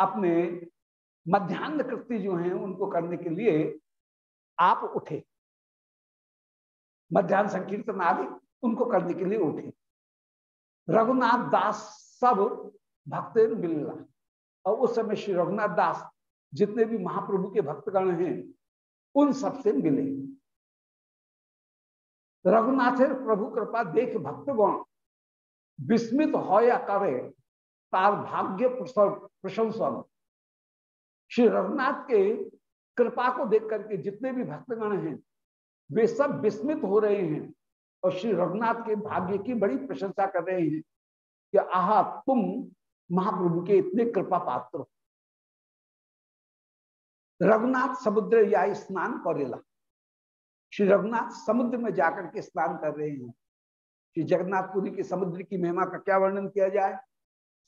अपने मध्यान्ह कृत्य जो हैं, उनको करने के लिए आप उठे। मध्यान्ह संकीर्तन आदि उनको करने के लिए उठे। रघुनाथ दास सब भक्त मिलना और उस समय श्री रघुनाथ दास जितने भी महाप्रभु के भक्तगण हैं, उन सबसे मिले। रघुनाथ प्रभु कृपा देख भक्तगण विस्मित हो या करे, तार भाग्य प्रशंसन। श्री रघुनाथ के कृपा को देख करके जितने भी भक्तगण हैं वे सब विस्मित हो रहे हैं और श्री रघुनाथ के भाग्य की बड़ी प्रशंसा कर रहे हैं कि आह, तुम महाप्रभु के इतने कृपा पात्र हो। रघुनाथ समुद्र या स्नान करेला। श्री रघुनाथ समुद्र में जाकर के स्नान कर रहे हैं। श्री जगन्नाथपुरी के समुद्र की महिमा का क्या वर्णन किया जाए?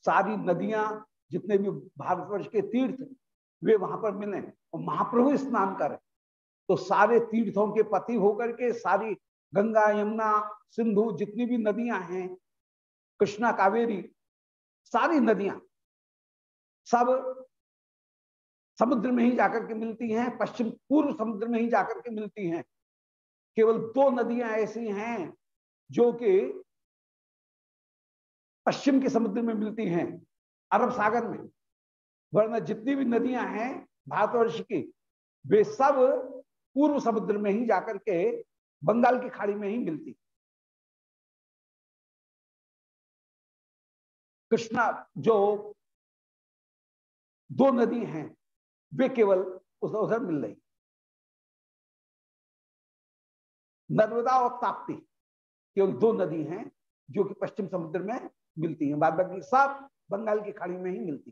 सारी नदियाँ, जितने भी भारतवर्ष के तीर्थ, वे वहाँ पर मिले और महाप्रभु स्नान करें। तो सारे तीर्थों के पति होकर के सारी गंगा, यमुना, सिंधु, जितनी भी नदियाँ हैं, कृष्णा, कावेरी, सारी नदियाँ सब समुद्र में ही जाकर के मिलती हैं, पश्चिम, पूर्व समुद्र में ही जाकर के मिलती हैं। केवल दो नदियाँ ऐसी हैं जो कि पश्चिम के समुद्र में मिलती हैं, अरब सागर में। वरना जितनी भी नदियाँ हैं, भारतवर्ष की, वे सब पूर्व समुद्र में ही जाकर के बंगाल की खाड़ी में ही मिलती। कृष्णा जो दो नदी हैं, वे केवल उधर उधर मिल रही। नर्मदा और ताप्ती केवल दो नदी हैं, जो कि पश्चिम समुद्र में मिलती हैं, बाद बाकी सब बंगाल की खाड़ी में ही मिलती।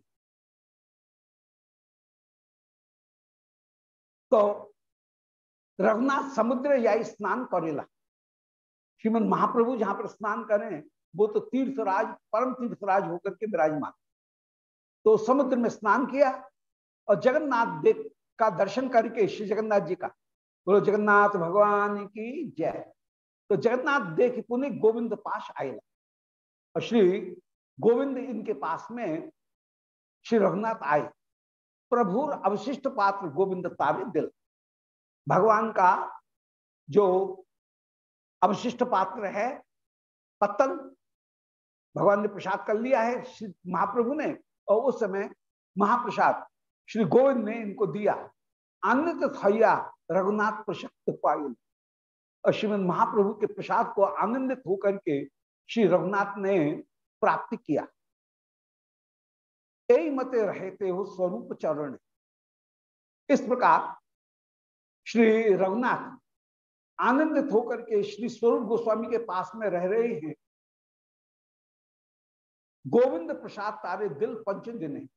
तो रघुनाथ समुद्र या स्नान करेला श्रीमद महाप्रभु जहाँ पर स्नान करें वो तो तीर्थराज, परम तीर्थराज होकर के विराजमान। तो समुद्र में स्नान किया और जगन्नाथ देख का दर्शन करके श्री जगन्नाथ जी का बोलो, जगन्नाथ भगवान की जय। तो जगन्नाथ देख पुनः गोविंद पास आए। और श्री गोविंद इनके पास में श्री रघुनाथ आए। प्रभुर अवशिष्ट पात्र गोविंद तारे दिल। भगवान का जो अवशिष्ट पात्र है पत्तन भगवान ने प्रसाद कर लिया है महाप्रभु ने और उस समय महाप्रसाद श्री गोविंद ने इनको दिया। आनंद थैया रघुनाथ प्रशक्त पायल। और श्रीमद महाप्रभु के प्रसाद को आनंदित होकर के श्री रघुनाथ ने प्राप्त किया। मते रहते हो स्वरूप चरण। इस प्रकार श्री रघुनाथ आनंदित होकर के श्री स्वरूप गोस्वामी के पास में रह रहे हैं। गोविंद प्रसाद तारे दिल पंच दिन।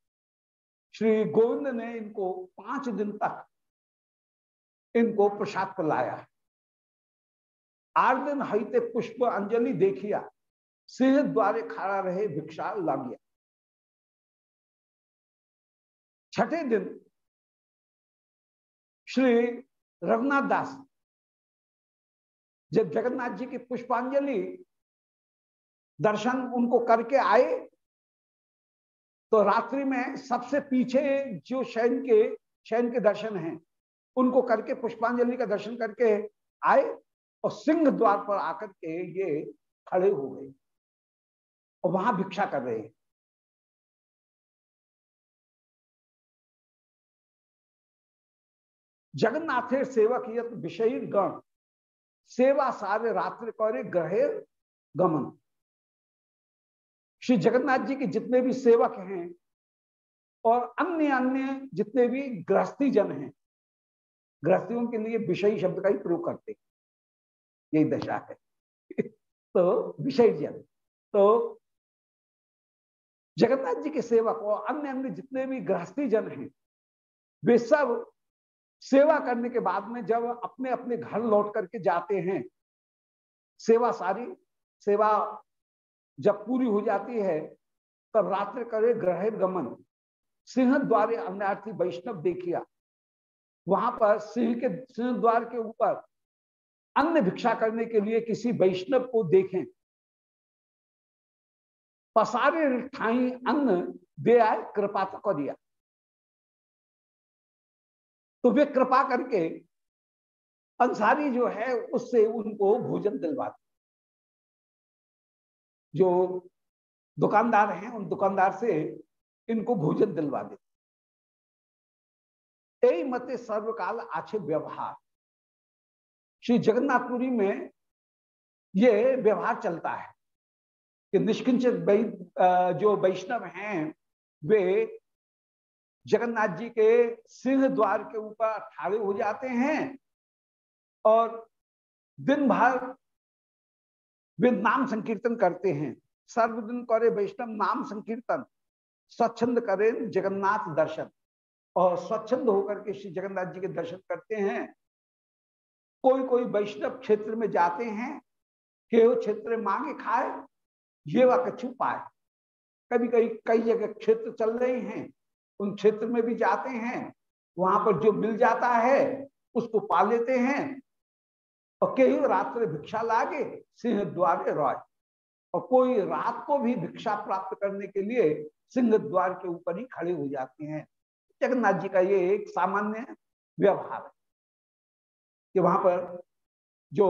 श्री गोविंद ने इनको पाँच दिन तक इनको प्रसाद पर लाया। है आठ दिन हईते पुष्प अंजलि देखिया, सिंह द्वारे खड़ा रहे भिक्षा लागिया। छठे दिन श्री रघुनाथ दास। जब जगन्नाथ जी की पुष्पांजलि दर्शन उनको करके आए तो रात्रि में सबसे पीछे जो शयन के शयन के दर्शन हैं, उनको करके पुष्पांजलि का दर्शन करके आए और सिंह द्वार पर आकर के ये खड़े हो गए और वहाँ भिक्षा कर रहे। हैं जगन्नाथेर सेवक यत विषय गण। सेवा सारे रात्रि करे ग्रहे गमन। श्री जगन्नाथ जी के जितने भी सेवक हैं और अन्य अन्य जितने भी गृहस्थी जन हैं, गृहस्थियों के लिए विषयी शब्द का ही प्रयोग करते यही दशा है। तो विषय जन। तो जगन्नाथ जी के सेवक और अन्य अन्य जितने भी गृहस्थी जन हैं, वे सब सेवा करने के बाद में जब अपने अपने घर लौट करके जाते हैं, सेवा सारी, सेवा जब पूरी हो जाती है, तब रात्र करे ग्रह गमन। सिंह द्वारे अन्यार्थी वैष्णव देखिया। वहाँ पर सिंह के, सिंह द्वार के ऊपर अन्न भिक्षा करने के लिए किसी वैष्णव को देखें। पसारे ठाई अन्न दे आए, कृपा तो कर दिया तो वे कृपा करके अंसारी जो है उससे उनको भोजन दिलवाते जो दुकानदार हैं, उन दुकानदार से इनको भोजन दिलवा दे यही मते सर्वकाल आछे व्यवहार। श्री जगन्नाथपुरी में ये व्यवहार चलता है कि निष्किंचित जो वैष्णव हैं, वे जगन्नाथ जी के सिंह द्वार के ऊपर ठाड़े हो जाते हैं और दिन भर वे नाम संकीर्तन करते हैं। सर्वदिन करे वैष्णव नाम संकीर्तन, स्वच्छंद करें जगन्नाथ दर्शन। और स्वच्छंद होकर के श्री जगन्नाथ जी के दर्शन करते हैं। कोई कोई वैष्णव क्षेत्र में जाते हैं के क्षेत्र मांगे खाए ये वह कछु पाए। कभी कभी कई जगह क्षेत्र चल रहे हैं। उन क्षेत्र में भी जाते हैं, वहाँ पर जो मिल जाता है, उसको पा लेते हैं। और कई रात्र भिक्षा लागे, सिंह द्वारे रॉय और कोई रात को भी भिक्षा प्राप्त करने के लिए सिंह द्वार के ऊपर ही खड़े हो जाते हैं। जगन्नाथ जी का ये एक सामान्य व्यवहार है कि वहाँ पर जो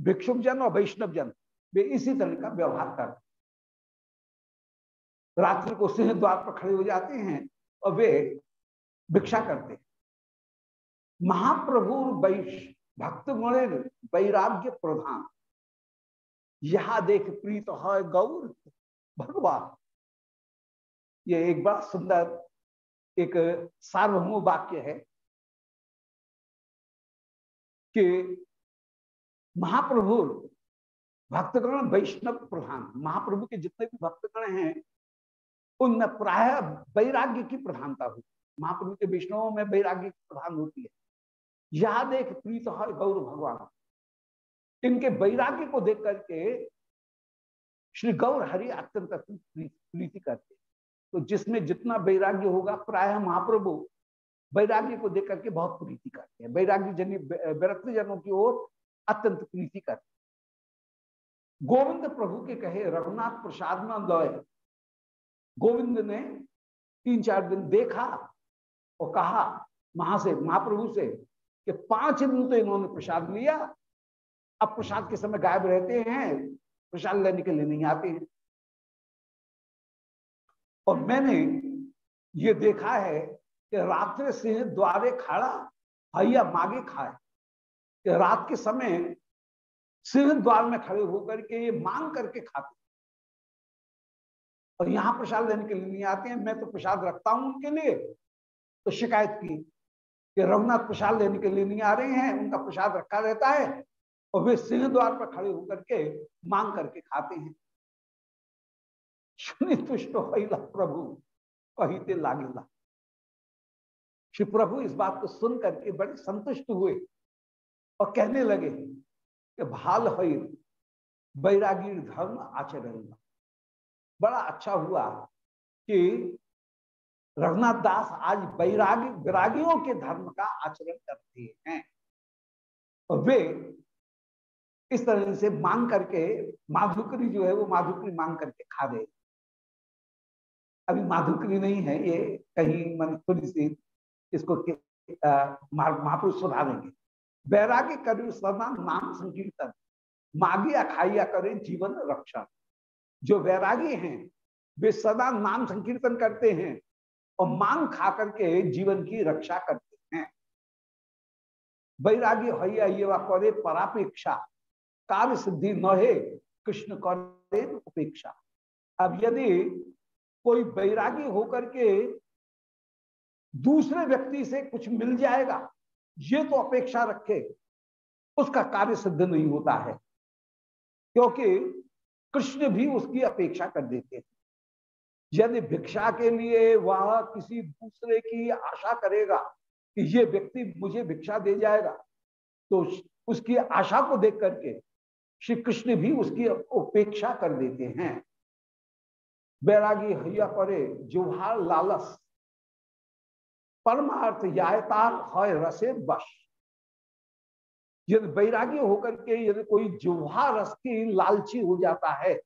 भिक्षुक जन और वैष्णव जन वे इसी तरह का व्यवहार करते रात्रि को सिंह द्वार पर खड़े हो जाते हैं और वे भिक्षा करते महाप्रभु वैश भक्त वैराग्य प्रधान। यहा देख प्रीत है गौर भगवान। ये एक बड़ा सुंदर एक सार्वभौम वाक्य है कि महाप्रभु भक्तगण वैष्णव प्रधान। महाप्रभु के जितने भी भक्तगण हैं उनमें प्राय वैराग्य की प्रधानता होती महाप्रभु के वैष्णवों में वैराग्य की प्रधान होती है। याद एक प्रीत है गौर भगवान। इनके वैराग्य को देख करके श्री गौर हरि अत्यंत अत्यंत प्रीति करते तो जिसमें जितना वैराग्य होगा, प्राय महाप्रभु वैराग्य को देख करके बहुत प्रीति करते हैं। वैराग्य जन विरक्त जनों की ओर अत्यंत प्रीति करते गोविंद प्रभु के कहे, रघुनाथ प्रसाद न लय गोविंद ने तीन चार दिन देखा और कहा महा से महाप्रभु से कि पाँच दिन तो इन्होंने प्रसाद लिया। अब प्रसाद के समय गायब रहते हैं, प्रसाद लेने के लिए नहीं आते हैं। और मैंने ये देखा है कि रात्रि सिंह द्वारे खड़ा, भैया मागे खाए। कि रात के समय सिंह द्वार में खड़े होकर के ये मांग करके खाते। और यहाँ प्रसाद लेने के लिए नहीं आते हैं। मैं तो प्रसाद रखता हूँ उनके लिए। तो शिकायत की कि रघुनाथ प्रसाद लेने के लिए नहीं आ रहे हैं। उनका प्रसाद रखा रहता है और वे सिंह द्वार पर खड़े होकर के मांग करके खाते हैं। सुनी तुष्ट हो प्रभु कहते लागेला। श्री प्रभु इस बात को सुन करके बड़े संतुष्ट हुए और कहने लगे कि भाल हो बैरागी धर्म आचरण। बड़ा अच्छा हुआ कि रघुनाथ दास आज बैरागी विरागियों के धर्म का आचरण करते हैं। और वे इस तरह से मांग करके, माधुकरी जो है वो माधुकरी मांग करके खा रहे अभी माधुकरी नहीं है ये, कहीं मन थोड़ी सी इसको महापुरुष सुधारेंगे बैरागी कर सदा नाम संकीर्तन। मागिया खाइया करें जीवन रक्षा जो वैरागी हैं, वे सदा नाम संकीर्तन करते हैं और मांग खा करके जीवन की रक्षा करते हैं। वैरागी हैया ये करे परापेक्षा, कार्य सिद्धि न कृष्ण करे उपेक्षा। अब यदि कोई वैरागी होकर के दूसरे व्यक्ति से कुछ मिल जाएगा, ये तो अपेक्षा रखे, उसका कार्य सिद्ध नहीं होता है। क्योंकि कृष्ण भी उसकी अपेक्षा कर देते हैं। यदि भिक्षा के लिए वह किसी दूसरे की आशा करेगा कि ये व्यक्ति मुझे भिक्षा दे जाएगा तो उसकी आशा को देख करके श्री कृष्ण भी उसकी उपेक्षा कर देते हैं। बैरागी हैया परे जुहार लालस, परमार्थ यायतार है रसे बश। यदि बैरागी होकर के यदि कोई जुहा रस की लालची हो जाता है,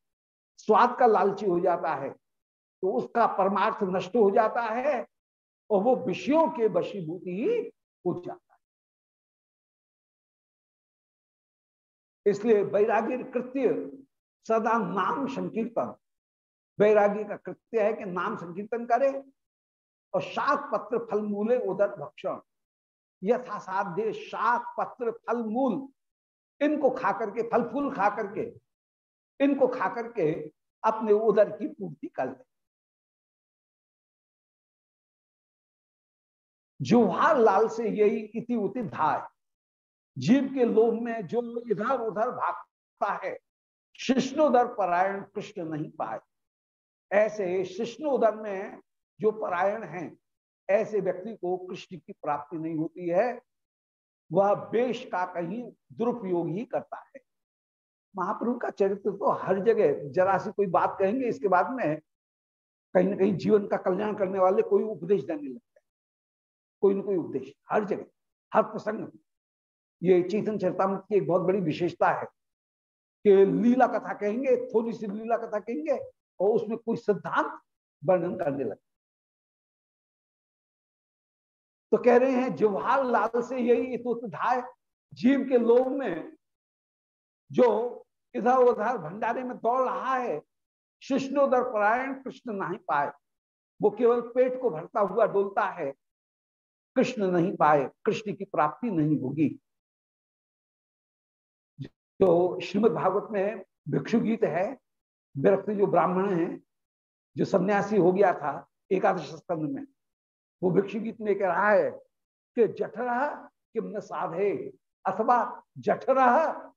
स्वाद का लालची हो जाता है तो उसका परमार्थ नष्ट हो जाता है और वो विषयों के वशीभूति ही हो जाता है। इसलिए वैरागी कृत्य सदा नाम संकीर्तन। वैरागी का कृत्य है कि नाम संकीर्तन करे और शाक पत्र फल मूले उदर भक्षण। यथा साध्य शाक, पत्र, फल, मूल। इनको खा करके फल फूल खा करके इनको खा करके अपने उदर की पूर्ति कर ले। जुहार लाल से यही इति उति धाय। जीव के लोभ में जो इधर उधर भागता है, शिष्णोदर परायण कृष्ण नहीं पाए। ऐसे शिष्णोदर में जो परायण हैं ऐसे व्यक्ति को कृष्ण की प्राप्ति नहीं होती है, वह वेश का कहीं दुरुपयोग ही करता है। महाप्रभु का चरित्र तो हर जगह, जरा सी कोई बात कहेंगे, इसके बाद में कहीं ना कहीं जीवन का कल्याण करने वाले कोई उपदेश देने लगते हैं। कोई ना कोई उपदेश, हर जगह, हर प्रसंग ये चेतन चरतामृत की एक बहुत बड़ी विशेषता है कि लीला कथा कहेंगे, थोड़ी सी लीला कथा कहेंगे और उसमें कोई सिद्धांत वर्णन करने लगे तो कह रहे हैं जुहार लाल से यही धाय जीव के लोग में जो इधर उधर भंडारे में दौड़ रहा है शिष्णोदर परायण कृष्ण नहीं पाए। वो केवल पेट को भरता हुआ डोलता है, कृष्ण नहीं पाए, कृष्ण की प्राप्ति नहीं होगी। जो श्रीमद भागवत में भिक्षु गीत है विरक्त जो ब्राह्मण है, जो सन्यासी हो गया था, एकादश स्कंद में। वो भिक्षु गीत में कह रहा है कि जठर किम न साधे, अथवा जठर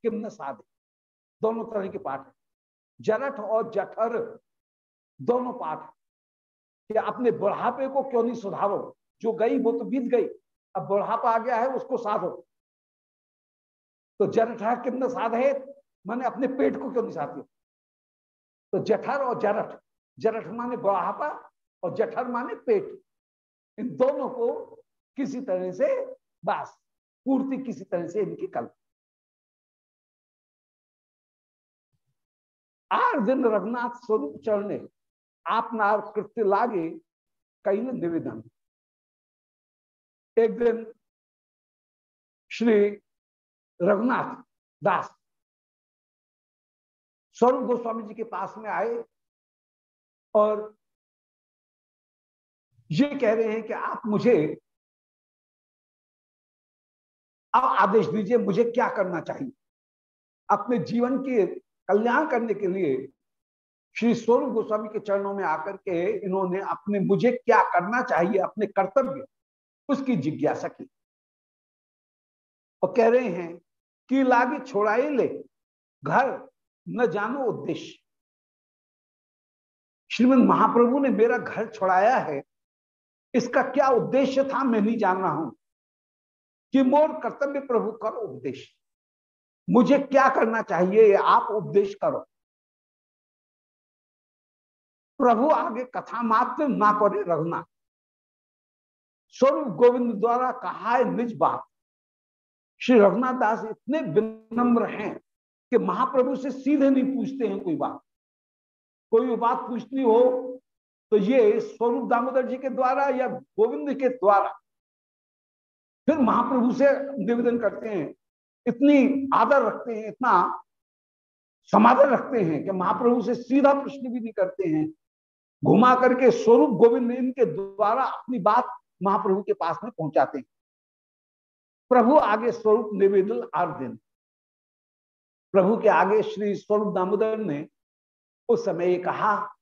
किम न साधे। दोनों तरह के पाठ है। जरठ और जठर, दोनों पाठ कि अपने बुढ़ापे को क्यों नहीं सुधारो? जो गई वो तो बीत गई, अब बुढ़ापा आ गया है, उसको साधो। तो जठा किम साध है मैंने अपने पेट को क्यों नहीं साधती तो जठर और जरठ जरठ माने बुढ़ापा और जठर माने पेट। इन दोनों को किसी तरह से बस, पूर्ति किसी तरह से इनकी कल्प। आठ दिन रघुनाथ स्वरूप चढ़ने आप नार कृत्य लागे कई निवेदन। एक दिन श्री रघुनाथ दास स्वरूप गोस्वामी जी के पास में आए और ये कह रहे हैं कि आप मुझे अब आदेश दीजिए, मुझे क्या करना चाहिए? अपने जीवन के कल्याण करने के लिए श्री स्वरूप गोस्वामी के चरणों में आकर के इन्होंने अपने मुझे क्या करना चाहिए, अपने कर्तव्य, उसकी जिज्ञासा की। और कह रहे हैं कि लागे छोड़ाए ले, घर न जानो उद्देश्य। श्रीमद महाप्रभु ने मेरा घर छोड़ाया है इसका क्या उद्देश्य था मैं नहीं जान रहा हूँ। कि मोर कर्तव्य प्रभु करो उपदेश। मुझे क्या करना चाहिए, आप उपदेश करो। प्रभु आगे कथा मात्र ना करे रघुनाथ स्वरूप गोविंद द्वारा कहा है निज बात। श्री रघुनाथ दास इतने विनम्र हैं कि महाप्रभु से सीधे नहीं पूछते हैं कोई बात। कोई बात पूछनी हो तो ये स्वरूप दामोदर जी के द्वारा या गोविंद के द्वारा फिर महाप्रभु से निवेदन करते हैं, इतनी आदर रखते हैं, इतना समादर रखते हैं कि महाप्रभु से सीधा प्रश्न भी नहीं करते हैं। घुमा करके स्वरूप गोविंद इनके द्वारा अपनी बात महाप्रभु के पास में पहुंचाते हैं। प्रभु आगे स्वरूप निवेदन दिन। प्रभु के आगे श्री स्वरूप दामोदर ने उस समय कहा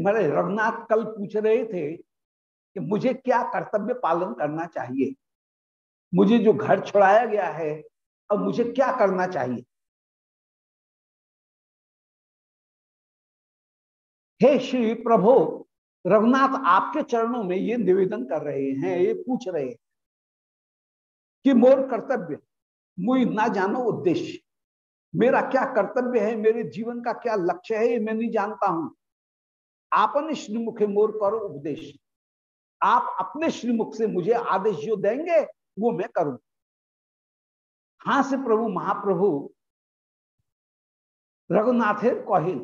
मेरे रघुनाथ कल पूछ रहे थे कि मुझे क्या कर्तव्य पालन करना चाहिए? मुझे जो घर छुड़ाया गया है, अब मुझे क्या करना चाहिए? हे श्री प्रभु, रघुनाथ आपके चरणों में ये निवेदन कर रहे हैं, ये पूछ रहे हैं कि मोर कर्तव्य, मुई ना जानो उद्देश्य। मेरा क्या कर्तव्य है? मेरे जीवन का क्या लक्ष्य है? ये मैं नहीं जानता हूँ। आपन श्रीमुखे मोर करो उपदेश। आप अपने श्रीमुख से मुझे आदेश जो देंगे, वो मैं करूँ। हाँ से प्रभु महाप्रभु रघुनाथे कहिल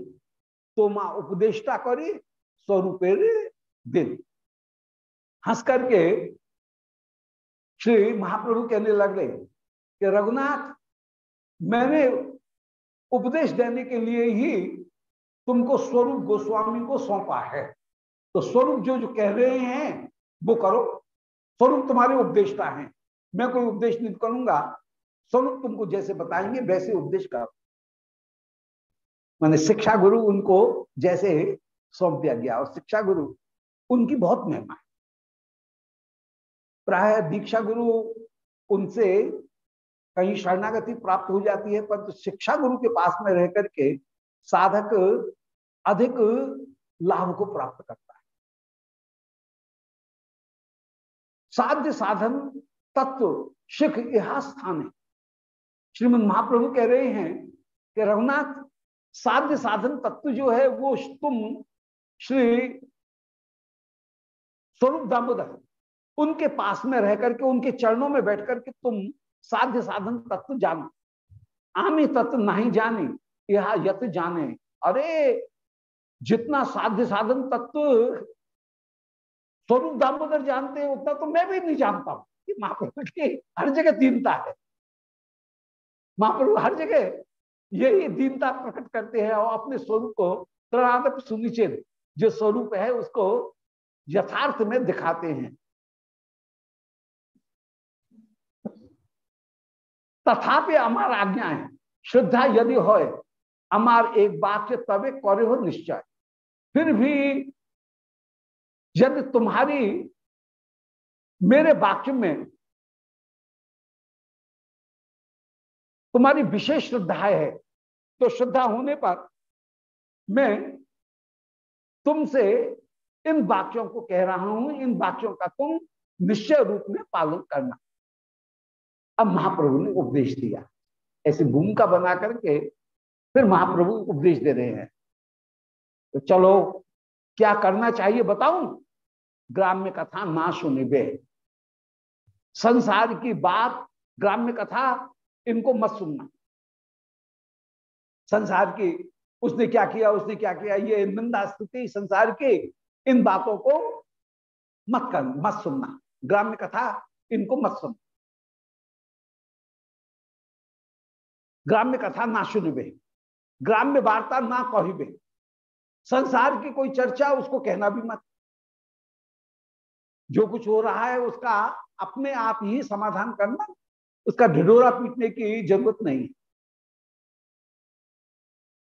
तो माँ उपदेष्टा करी, स्वरूपे दिन। हंस करके श्री महाप्रभु कहने लग कि रघुनाथ, मैंने उपदेश देने के लिए ही तुमको स्वरूप गोस्वामी को सौंपा है। तो स्वरूप जो जो कह रहे हैं, वो करो। स्वरूप तुम्हारे उपदेशता है। मैं कोई उपदेश नहीं करूँगा। स्वरूप तुमको जैसे बताएँगे, वैसे उपदेश करो। मैंने शिक्षा गुरु उनको जैसे सौंप दिया गया, और शिक्षा गुरु उनकी बहुत महिमा है। प्राय दीक्षा गुरु उनसे कहीं शरणागति प्राप्त हो जाती है, परंतु तो शिक्षा गुरु के पास में रह करके साधक अधिक लाभ को प्राप्त करता है। साध्य साधन तत्व शिख यह स्थान है। श्रीमद महाप्रभु कह रहे हैं कि रघुनाथ, साध्य साधन तत्व जो है, वो तुम श्री स्वरूप दामोदर, उनके पास में रह करके, उनके चरणों में बैठ करके तुम साध्य साधन तत्व जानो। आमी तत्व नहीं जाने यह यत जाने। अरे जितना साध्य साधन तत्व स्वरूप दामोदर जानते हैं, उतना तो मैं भी नहीं जानता हूँ। कि महाप्रभु की हर जगह दीनता है। महाप्रभु हर जगह यही दीनता प्रकट करते हैं और अपने स्वरूप को तृणादप सुनिश्चित जो स्वरूप है, उसको यथार्थ में दिखाते हैं। तथापि अमार आज्ञा है श्रद्धा यदि हो अमार एक वाक्य तबे करे हो निश्चय। फिर भी यदि तुम्हारी मेरे वाक्य में तुम्हारी विशेष श्रद्धा है तो श्रद्धा होने पर मैं तुमसे इन वाक्यों को कह रहा हूँ, इन वाक्यों का तुम निश्चय रूप में पालन करना। अब महाप्रभु ने उपदेश दिया। ऐसी भूमिका बना करके फिर महाप्रभु उपदेश दे रहे हैं। तो चलो, क्या करना चाहिए बताऊँ? ग्राम में कथा ना सुने बे। संसार की बात, ग्राम्य कथा, इनको मत सुनना। संसार की, उसने क्या किया, उसने क्या किया? ये निंदा स्थिति संसार के, इन बातों को मत कर, मत सुनना। ग्राम्य कथा, इनको मत सुनना ग्राम्य कथा ना सुनबे ग्राम्य वार्ता ना कहिबे संसार की कोई चर्चा, उसको कहना भी मत। जो कुछ हो रहा है, उसका अपने आप ही समाधान करना, उसका ढिडोरा पीटने की ज़रूरत नहीं।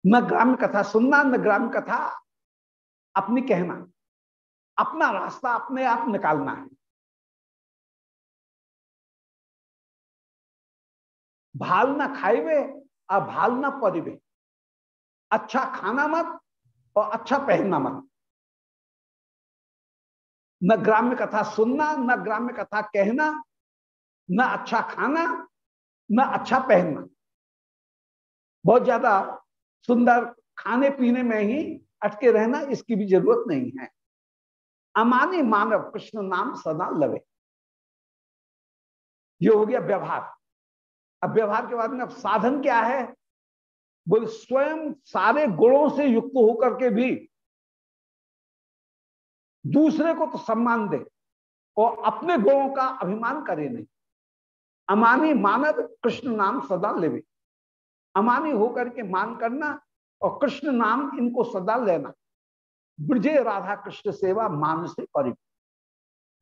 न ग्राम्य कथा सुनना, न ग्राम कथा अपनी कहना। अपना रास्ता अपने आप निकालना है। भाल ना खाइबे और भाल ना परिवे। अच्छा खाना मत और अच्छा पहनना मत। न ग्राम्य कथा सुनना, न ग्राम्य कथा कहना, न अच्छा खाना, न अच्छा पहनना। बहुत ज़्यादा सुंदर खाने पीने में ही अटके रहना इसकी भी ज़रूरत नहीं है। अमानी मानव कृष्ण नाम सदा लवे। ये हो गया व्यवहार। अब व्यवहार के बाद में अब साधन क्या है? बोले स्वयं सारे गुणों से युक्त होकर के भी दूसरे को तो सम्मान दे और अपने गुणों का अभिमान करे नहीं। अमानी मानव कृष्ण नाम सदा लेवे। अमानी होकर के मान करना और कृष्ण नाम इनको सदा लेना। ब्रजे राधा कृष्ण सेवा मान से करी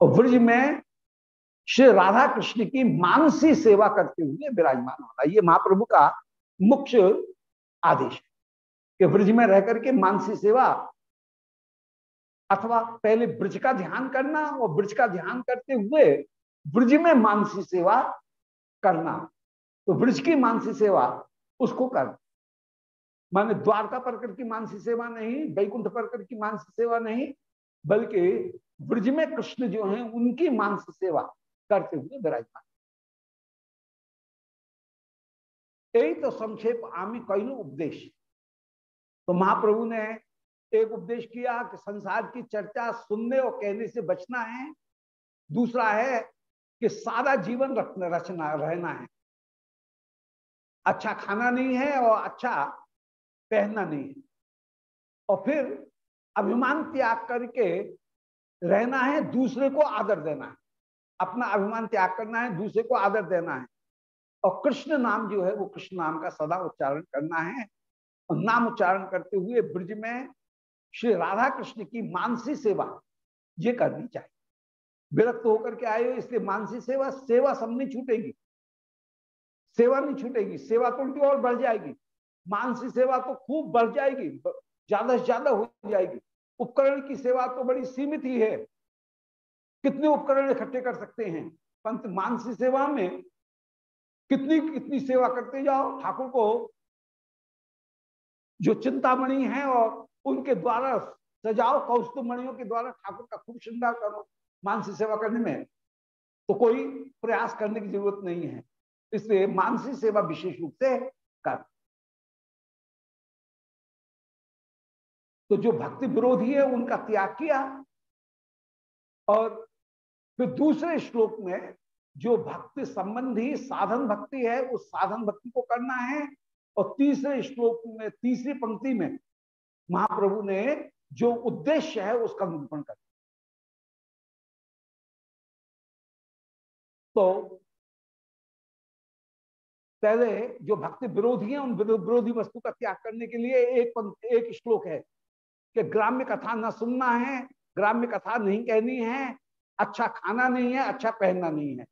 और ब्रज में श्री राधा कृष्ण की मानसी सेवा करते हुए विराजमान होना। ये महाप्रभु का मुख्य आदेश। कि ब्रज में रह करके मानसी सेवा अथवा पहले ब्रज का ध्यान करना और ब्रज का ध्यान करते हुए ब्रज में मानसी सेवा करना। तो ब्रज की मानसी सेवा, उसको कर माने द्वारका परकर की मानसी सेवा नहीं, बैकुंठ परकर की मानसी सेवा नहीं, बल्कि ब्रज में कृष्ण जो हैं, उनकी मानसी सेवा करते हुए विराजमान। यही तो संक्षेप आमी कहलू उपदेश। तो महाप्रभु ने एक उपदेश किया कि संसार की चर्चा सुनने और कहने से बचना है। दूसरा है कि सारा जीवन रखना, रचना, रहना है। अच्छा खाना नहीं है और अच्छा पहनना नहीं है। और फिर अभिमान त्याग करके रहना है, दूसरे को आदर देना है। अपना अभिमान त्याग करना है, दूसरे को आदर देना है। और कृष्ण नाम जो है वो कृष्ण नाम का सदा उच्चारण करना है। और नाम उच्चारण करते हुए ब्रज में श्री राधा कृष्ण की मानसी सेवा ये करनी चाहिए। विरक्त होकर के आए हो, इसलिए मानसी सेवा सेवा सब नहीं छूटेगी। सेवा नहीं छूटेगी, सेवा तो उनकी और बढ़ जाएगी। मानसी सेवा तो खूब बढ़ जाएगी ज़्यादा से ज़्यादा हो जाएगी। उपकरण की सेवा तो बड़ी सीमित ही है। कितने उपकरण इकट्ठे कर सकते हैं? पंत मानसी सेवा में कितनी कितनी सेवा करते जाओ, ठाकुर को जो चिंतामणि है और उनके द्वारा सजाओ कौस्तु मणियों के द्वारा ठाकुर का खूब श्रृंगार करो, मानसी सेवा करने में तो कोई प्रयास करने की ज़रूरत नहीं है। इसलिए मानसी सेवा विशेष रूप से कर। तो जो भक्ति विरोधी है, उनका त्याग किया और फिर दूसरे श्लोक में जो भक्ति संबंधी साधन भक्ति है, उस साधन भक्ति को करना है। और तीसरे श्लोक में, तीसरी पंक्ति में महाप्रभु ने जो उद्देश्य है, उसका निरूपण कर तो पहले जो भक्ति विरोधी है, उन विरोधी वस्तु का त्याग करने के लिए एक एक श्लोक है कि ग्राम्य कथा न सुनना है, ग्राम्य कथा नहीं कहनी है अच्छा खाना नहीं है अच्छा पहनना नहीं है।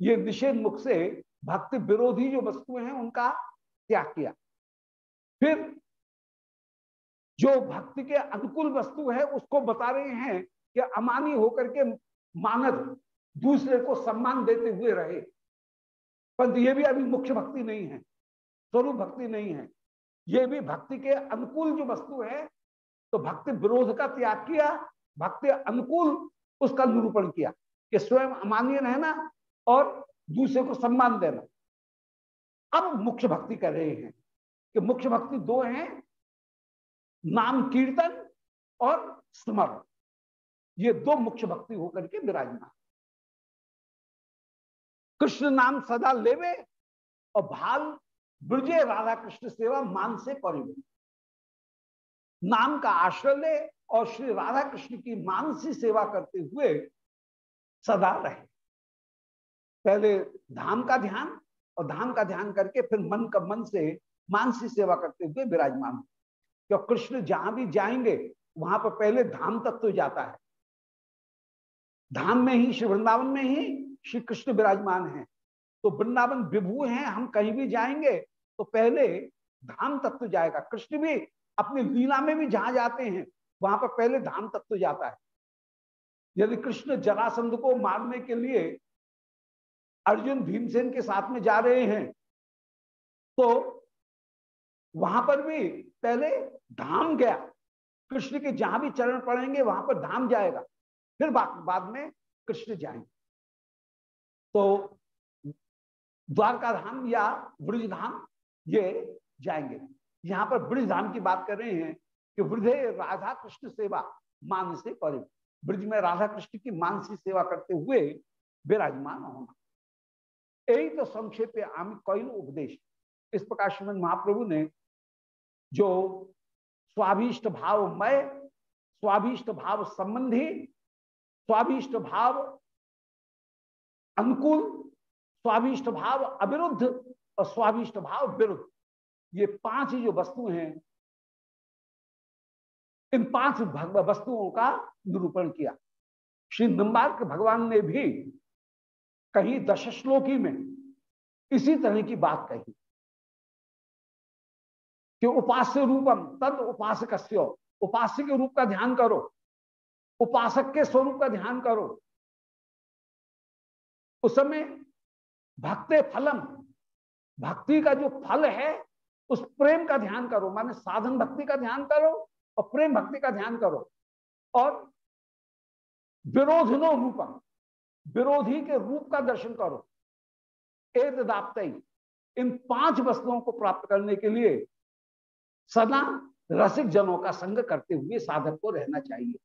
ये निषेध मुख से भक्ति विरोधी जो वस्तुएँ हैं, उनका त्याग किया। फिर जो भक्ति के अनुकूल वस्तु है, उसको बता रहे हैं कि अमानी होकर के मानद दूसरे को सम्मान देते हुए रहे। परंतु ये भी अभी मुख्य भक्ति नहीं है, स्वरूप भक्ति नहीं है। ये भी भक्ति के अनुकूल जो वस्तु है तो भक्ति विरोध का त्याग किया, भक्ति अनुकूल उसका निरूपण किया कि स्वयं अमान्य रहना और दूसरे को सम्मान देना। अब मुख्य भक्ति कर रहे हैं कि मुख्य भक्ति दो हैं, नाम कीर्तन और स्मरण। ये दो मुख्य भक्ति होकर के विराजमान। कृष्ण नाम सदा लेवे और भाल ब्रजे राधा कृष्ण सेवा मान से परिवे नाम का आश्रय ले और श्री राधा कृष्ण की मानसी सेवा करते हुए सदा रहे। पहले धाम का ध्यान और धाम का ध्यान करके फिर मन का मन से मानसी सेवा करते हुए विराजमान क्यों? कृष्ण जहाँ भी जाएँगे, वहाँ पर पहले धाम तत्व तो जाता है। धाम में ही, श्री वृंदावन में ही श्री कृष्ण विराजमान है। तो वृंदावन विभू हैं, हम कहीं भी जाएँगे तो पहले धाम तत्व जाएगा। कृष्ण भी अपनी लीला में भी जहाँ जाते हैं, वहाँ पर पहले धाम तत्व जाता है। यदि कृष्ण जरासंध को मारने के लिए अर्जुन भीमसेन के साथ में जा रहे हैं। तो वहाँ पर भी पहले धाम गया। कृष्ण के जहाँ भी चरण पड़ेंगे, वहाँ पर धाम जाएगा। फिर बाद में कृष्ण जाएँगे। तो द्वारका धाम या ब्रज धाम ये जाएँगे। यहाँ पर ब्रज धाम की बात कर रहे हैं कि वृद्धे राधा कृष्ण सेवा मान से पर। ब्रज में राधा कृष्ण की मानसी सेवा करते हुए विराजमान होना। यही तो संक्षेप आम कैल उपदेश। इस प्रकार श्रीमद महाप्रभु ने जो स्वाभिष्ट भाव मय, स्वाभिष्ट भाव संबंधी, स्वाभिष्ट भाव अनुकूल, स्वाभिष्ट भाव अविरुद्ध और स्वाभिष्ट भाव विरुद्ध, ये पाँच जो वस्तु हैं, इन पाँच वस्तुओं का निरूपण किया। श्री नंबार्क भगवान ने भी कहीं दश श्लोकी में इसी तरह की बात कही। कि उपास्य रूपम, तद उपासक उपास्य के रूप का ध्यान करो, उपासक के स्वरूप का ध्यान करो। उस समय भक्ते फलम, भक्ति का जो फल है, उस प्रेम का ध्यान करो, माने साधन भक्ति का ध्यान करो और प्रेम भक्ति का ध्यान करो। और विरोधनो रूपम विरोधी के रूप का दर्शन करो। एक इन पाँच वस्तुओं को प्राप्त करने के लिए सदा रसिक जनों का संग करते हुए साधक को रहना चाहिए।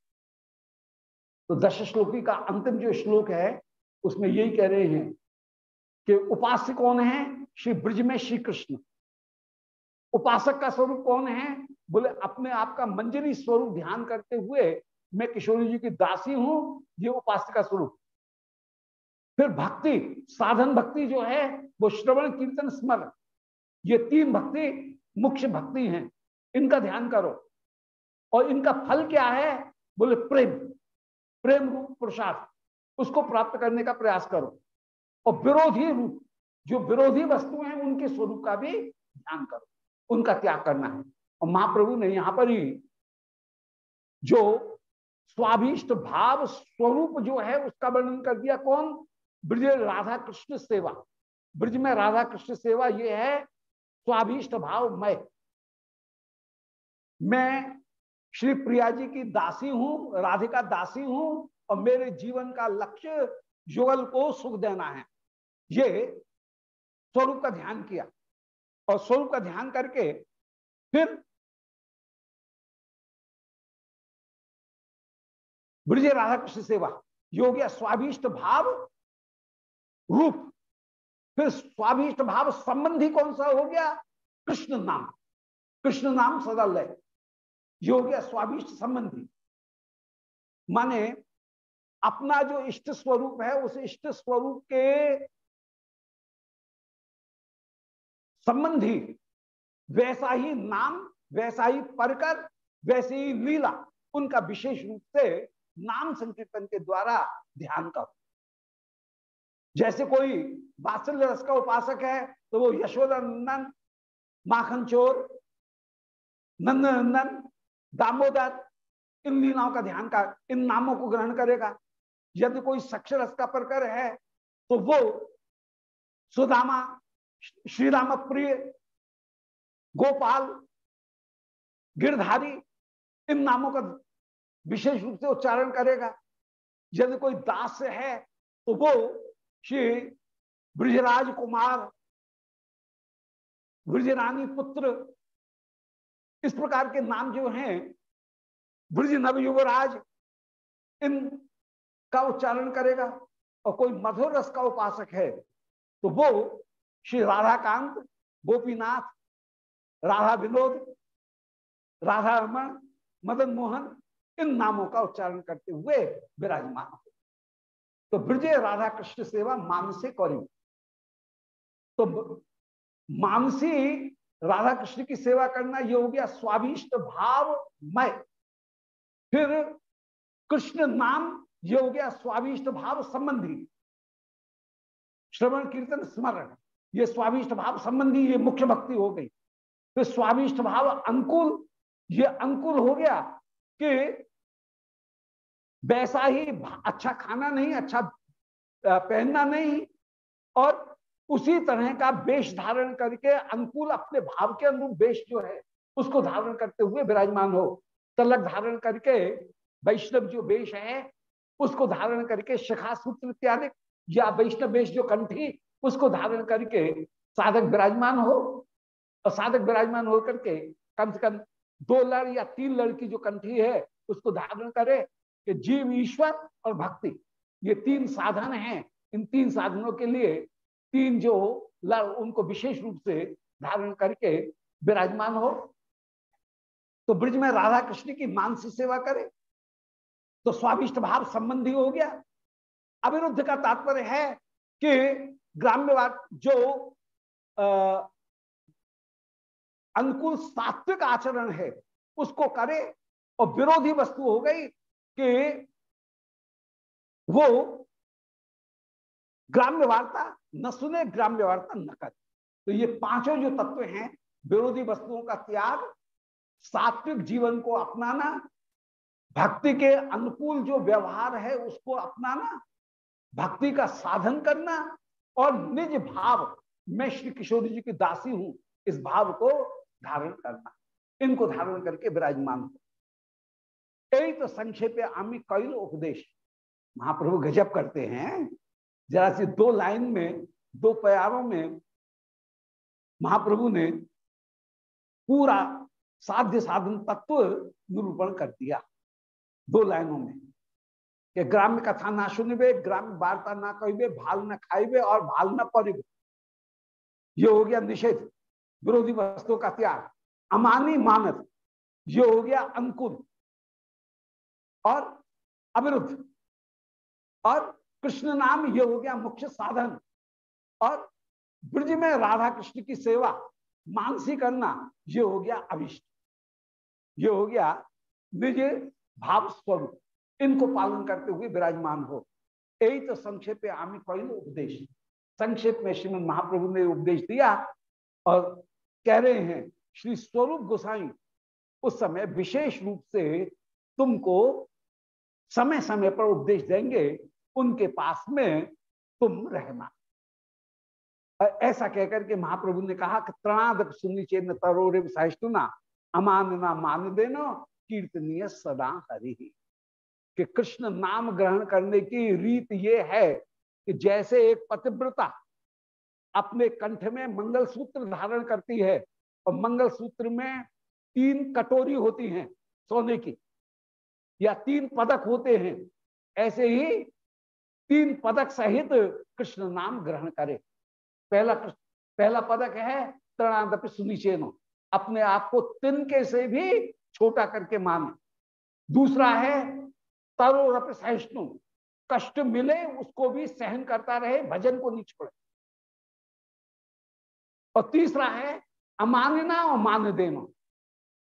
तो दश श्लोकी का अंतिम जो श्लोक है, उसमें यही कह रहे हैं कि उपास्य कौन है? श्री ब्रज में श्री कृष्ण। उपासक का स्वरूप कौन है? बोले, अपने आप का मंजरी स्वरूप ध्यान करते हुए मैं किशोरी जी की दासी हूँ, ये उपास्य का स्वरूप। फिर भक्ति, साधन भक्ति जो है, वो श्रवण, कीर्तन, स्मरण। ये तीन भक्ति मुख्य भक्ति हैं। इनका ध्यान करो। और इनका फल क्या है? बोले, प्रेम। प्रेम रूप पुरुषार्थ। उसको प्राप्त करने का प्रयास करो। और विरोधी रूप, जो विरोधी वस्तु हैं, उनके स्वरूप का भी ध्यान करो। उनका त्याग करना है। और महाप्रभु ने यहाँ पर ही जो स्वाभिष्ट भाव स्वरूप जो है, उसका वर्णन कर दिया कौन? ब्रज राधा कृष्ण सेवा। ब्रज में राधा कृष्ण सेवा ये है, स्वाभिष्ट भाव मय। मैं श्री प्रिया जी की दासी हूँ, राधिका दासी हूँ, और मेरे जीवन का लक्ष्य युगल को सुख देना है। ये स्वरूप का ध्यान किया। और स्वरूप का ध्यान करके फिर ब्रज राधा कृष्ण सेवा। योग्य स्वाभिष्ट भाव रूप, फिर स्वाभिष्ट भाव संबंधी कौन सा हो गया? कृष्ण नाम। कृष्ण नाम सदा लय हो गया स्वाभिष्ट संबंधी। माने अपना जो इष्ट स्वरूप है, उस इष्ट स्वरूप के संबंधी वैसा ही नाम, वैसा ही परकर, वैसे ही लीला, उनका विशेष रूप से नाम संकीर्तन के द्वारा ध्यान करो। जैसे कोई बात्सल्य रस का उपासक है तो वो यशोदा नंदन माखन चोर नंदन नंदन दामोदर, इन लीलाओं का ध्यान का इन नामों को ग्रहण करेगा। यदि कोई सक्षरस का प्रकर है तो वो सुदामा श्री राम प्रिय गोपाल, गिरधारी, इन नामों का विशेष रूप से उच्चारण करेगा। यदि कोई दास है तो वो श्री ब्रजराज कुमार ब्रजरानी पुत्र, इस प्रकार के नाम जो हैं, ब्रज नव युवराज इन का उच्चारण करेगा और कोई मधुर रस का उपासक है तो वो श्री राधाकांत, गोपीनाथ, राधा विनोद, राधा रमन, मदन मोहन, इन नामों का उच्चारण करते हुए विराजमान हो तो ब्रजे राधा कृष्ण सेवा मानसे कौरी। तो मानसी राधा कृष्ण की सेवा करना ये हो गया स्वाभिष्ट भाव मय फिर कृष्ण नाम ये हो गया स्वाभिष्ट भाव संबंधी। श्रवण, कीर्तन, स्मरण, ये स्वाभिष्ट भाव संबंधी ये मुख्य भक्ति हो गई। फिर स्वाभिष्ट भाव अंकुल ये अंकुल हो गया कि वैसा ही अच्छा खाना नहीं अच्छा पहनना नहीं। और उसी तरह का वेश धारण करके अनुकूल अपने भाव के अनुरूप वेश जो है, उसको धारण करते हुए विराजमान हो। तलक धारण करके वैष्णव जो वेश है, उसको धारण करके शिखा सूत्र इत्यादि, या वैष्णव वेश जो कंठी, उसको धारण करके साधक विराजमान हो। और साधक विराजमान होकर के कम से कम दो लड़ या तीन लड़ की जो कंठी है, उसको धारण करे। कि जीव, ईश्वर और भक्ति, ये तीन साधन हैं। इन तीन साधनों के लिए तीन जो उनको विशेष रूप से धारण करके विराजमान हो। तो ब्रिज में राधा कृष्ण की मानसिक सेवा करे। तो स्वाभिष्ट भाव संबंधी हो गया। अविरुद्ध का तात्पर्य है कि ग्राम्यवाद जो अनुकूल सात्विक आचरण है, उसको करे और विरोधी वस्तु हो गई। कि वो ग्राम्य वार्ता, न सुने ग्राम्य वार्ता, न करे। तो ये पाँचों जो तत्व हैं, विरोधी वस्तुओं का त्याग, सात्विक जीवन को अपनाना, भक्ति के अनुकूल जो व्यवहार है उसको अपनाना, भक्ति का साधन करना और निज भाव, मैं श्री किशोर जी की दासी हूँ, इस भाव को धारण करना। इनको धारण करके विराजमान हो यही तो संक्षेप आमी कैल उपदेश महाप्रभु गजब करते हैं। जरा सी दो लाइन में, दो प्यारों में महाप्रभु ने पूरा साध्य साधन तत्व निरूपण कर दिया। दो लाइनों में कि ग्राम्य कथा ना सुनबे ग्राम्य वार्ता ना कहे भाल न खाइबे और भाल न परिबे ये हो गया निषेध, विरोधी वस्तुओं का त्याग, अमानी मानत ये हो गया अंकुर। और अविरुद्ध। और कृष्ण नाम ये हो गया मुख्य साधन। और ब्रज में राधा कृष्ण की सेवा, मानसी करना, ये हो गया अभिष्ट। ये हो गया निज भाव स्वरूप। इनको पालन करते हुए विराजमान हो। यही तो संक्षेप आमी पहले उपदेश। संक्षेप में श्रीमद महाप्रभु ने उपदेश दिया और कह रहे हैं, श्री स्वरूप गोसाई, उस समय विशेष रूप से तुमको समय समय पर उपदेश देंगे, उनके पास में तुम रहना। ऐसा कहकर के महाप्रभु ने कहा कि त्रणादक सुनी चेन तरोरे सहिष्णुना, अमानना मान देना, कीर्तनीय सदा हरि कि कृष्ण नाम ग्रहण करने की रीत ये है कि जैसे एक पतिव्रता अपने कंठ में मंगल सूत्र धारण करती है और मंगल सूत्र में तीन कटोरी होती हैं सोने की या तीन पदक होते हैं, ऐसे ही तीन पदक सहित कृष्ण नाम ग्रहण करे। पहला पहला पदक है तृणादप सुनिचेनो। अपने आप को तिनके से भी छोटा करके माने। दूसरा है तरोरप सहिष्णु। कष्ट मिले उसको भी सहन करता रहे, भजन को नहीं छोड़े और तीसरा है अमानना और मान देना।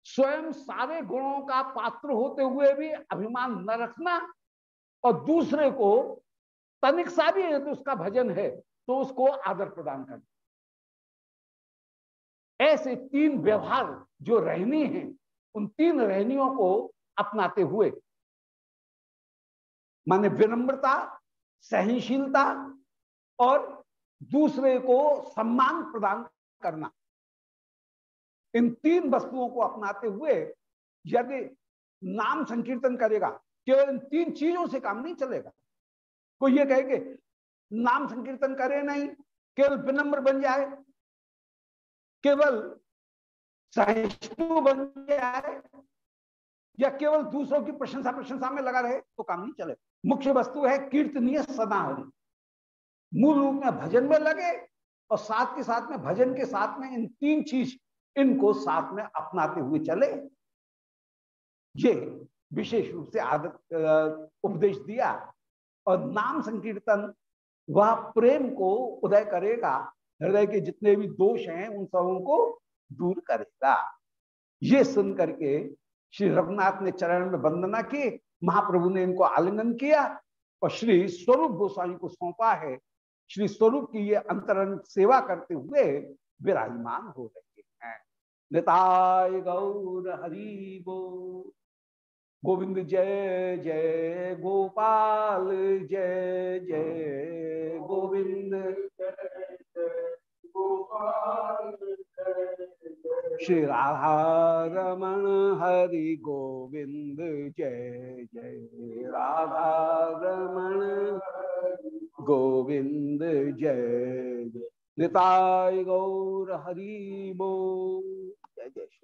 स्वयं सारे गुणों का पात्र होते हुए भी अभिमान न रखना और दूसरे को तनिक सा भी यदि उसका भजन है तो उसको आदर प्रदान करना। ऐसे तीन व्यवहार जो रहनी है, उन तीन रहनियों को अपनाते हुए, माने विनम्रता, सहनशीलता और दूसरे को सम्मान प्रदान करना। इन तीन वस्तुओं को अपनाते हुए यदि नाम संकीर्तन करेगा, केवल इन तीन चीज़ों से काम नहीं चलेगा। कोई ये कहे कि नाम संकीर्तन करे नहीं, केवल विनम्र बन जाए, केवल सहिष्णु बन जाए, या केवल दूसरों की प्रशंसा प्रशंसा में लगा रहे तो काम नहीं चले मुख्य वस्तु है कीर्तनीय सदा हरि मूल रूप में भजन में लगे और साथ के साथ में, भजन के साथ में इन तीन चीज़ इनको साथ में अपनाते हुए चले। ये विशेष रूप से आदत उपदेश दिया और नाम संकीर्तन, वह प्रेम को उदय करेगा, हृदय के जितने भी दोष हैं, उन सबों को दूर करेगा। ये सुन करके श्री रघुनाथ ने चरण में वंदना की, महाप्रभु ने इनको आलिंगन किया और श्री स्वरूप गोस्वामी को सौंपा है। श्री स्वरूप की ये अंतरण सेवा करते हुए विराजमान हो रहे निताय गौर हरि गो गोविंद जय जय गोपाल, जय जय गोविंद। श्री राधा रमण हरि गोविंद, जय जय राधा रमण गोविंद, जय जय। निताय गौर हरिबो जय जय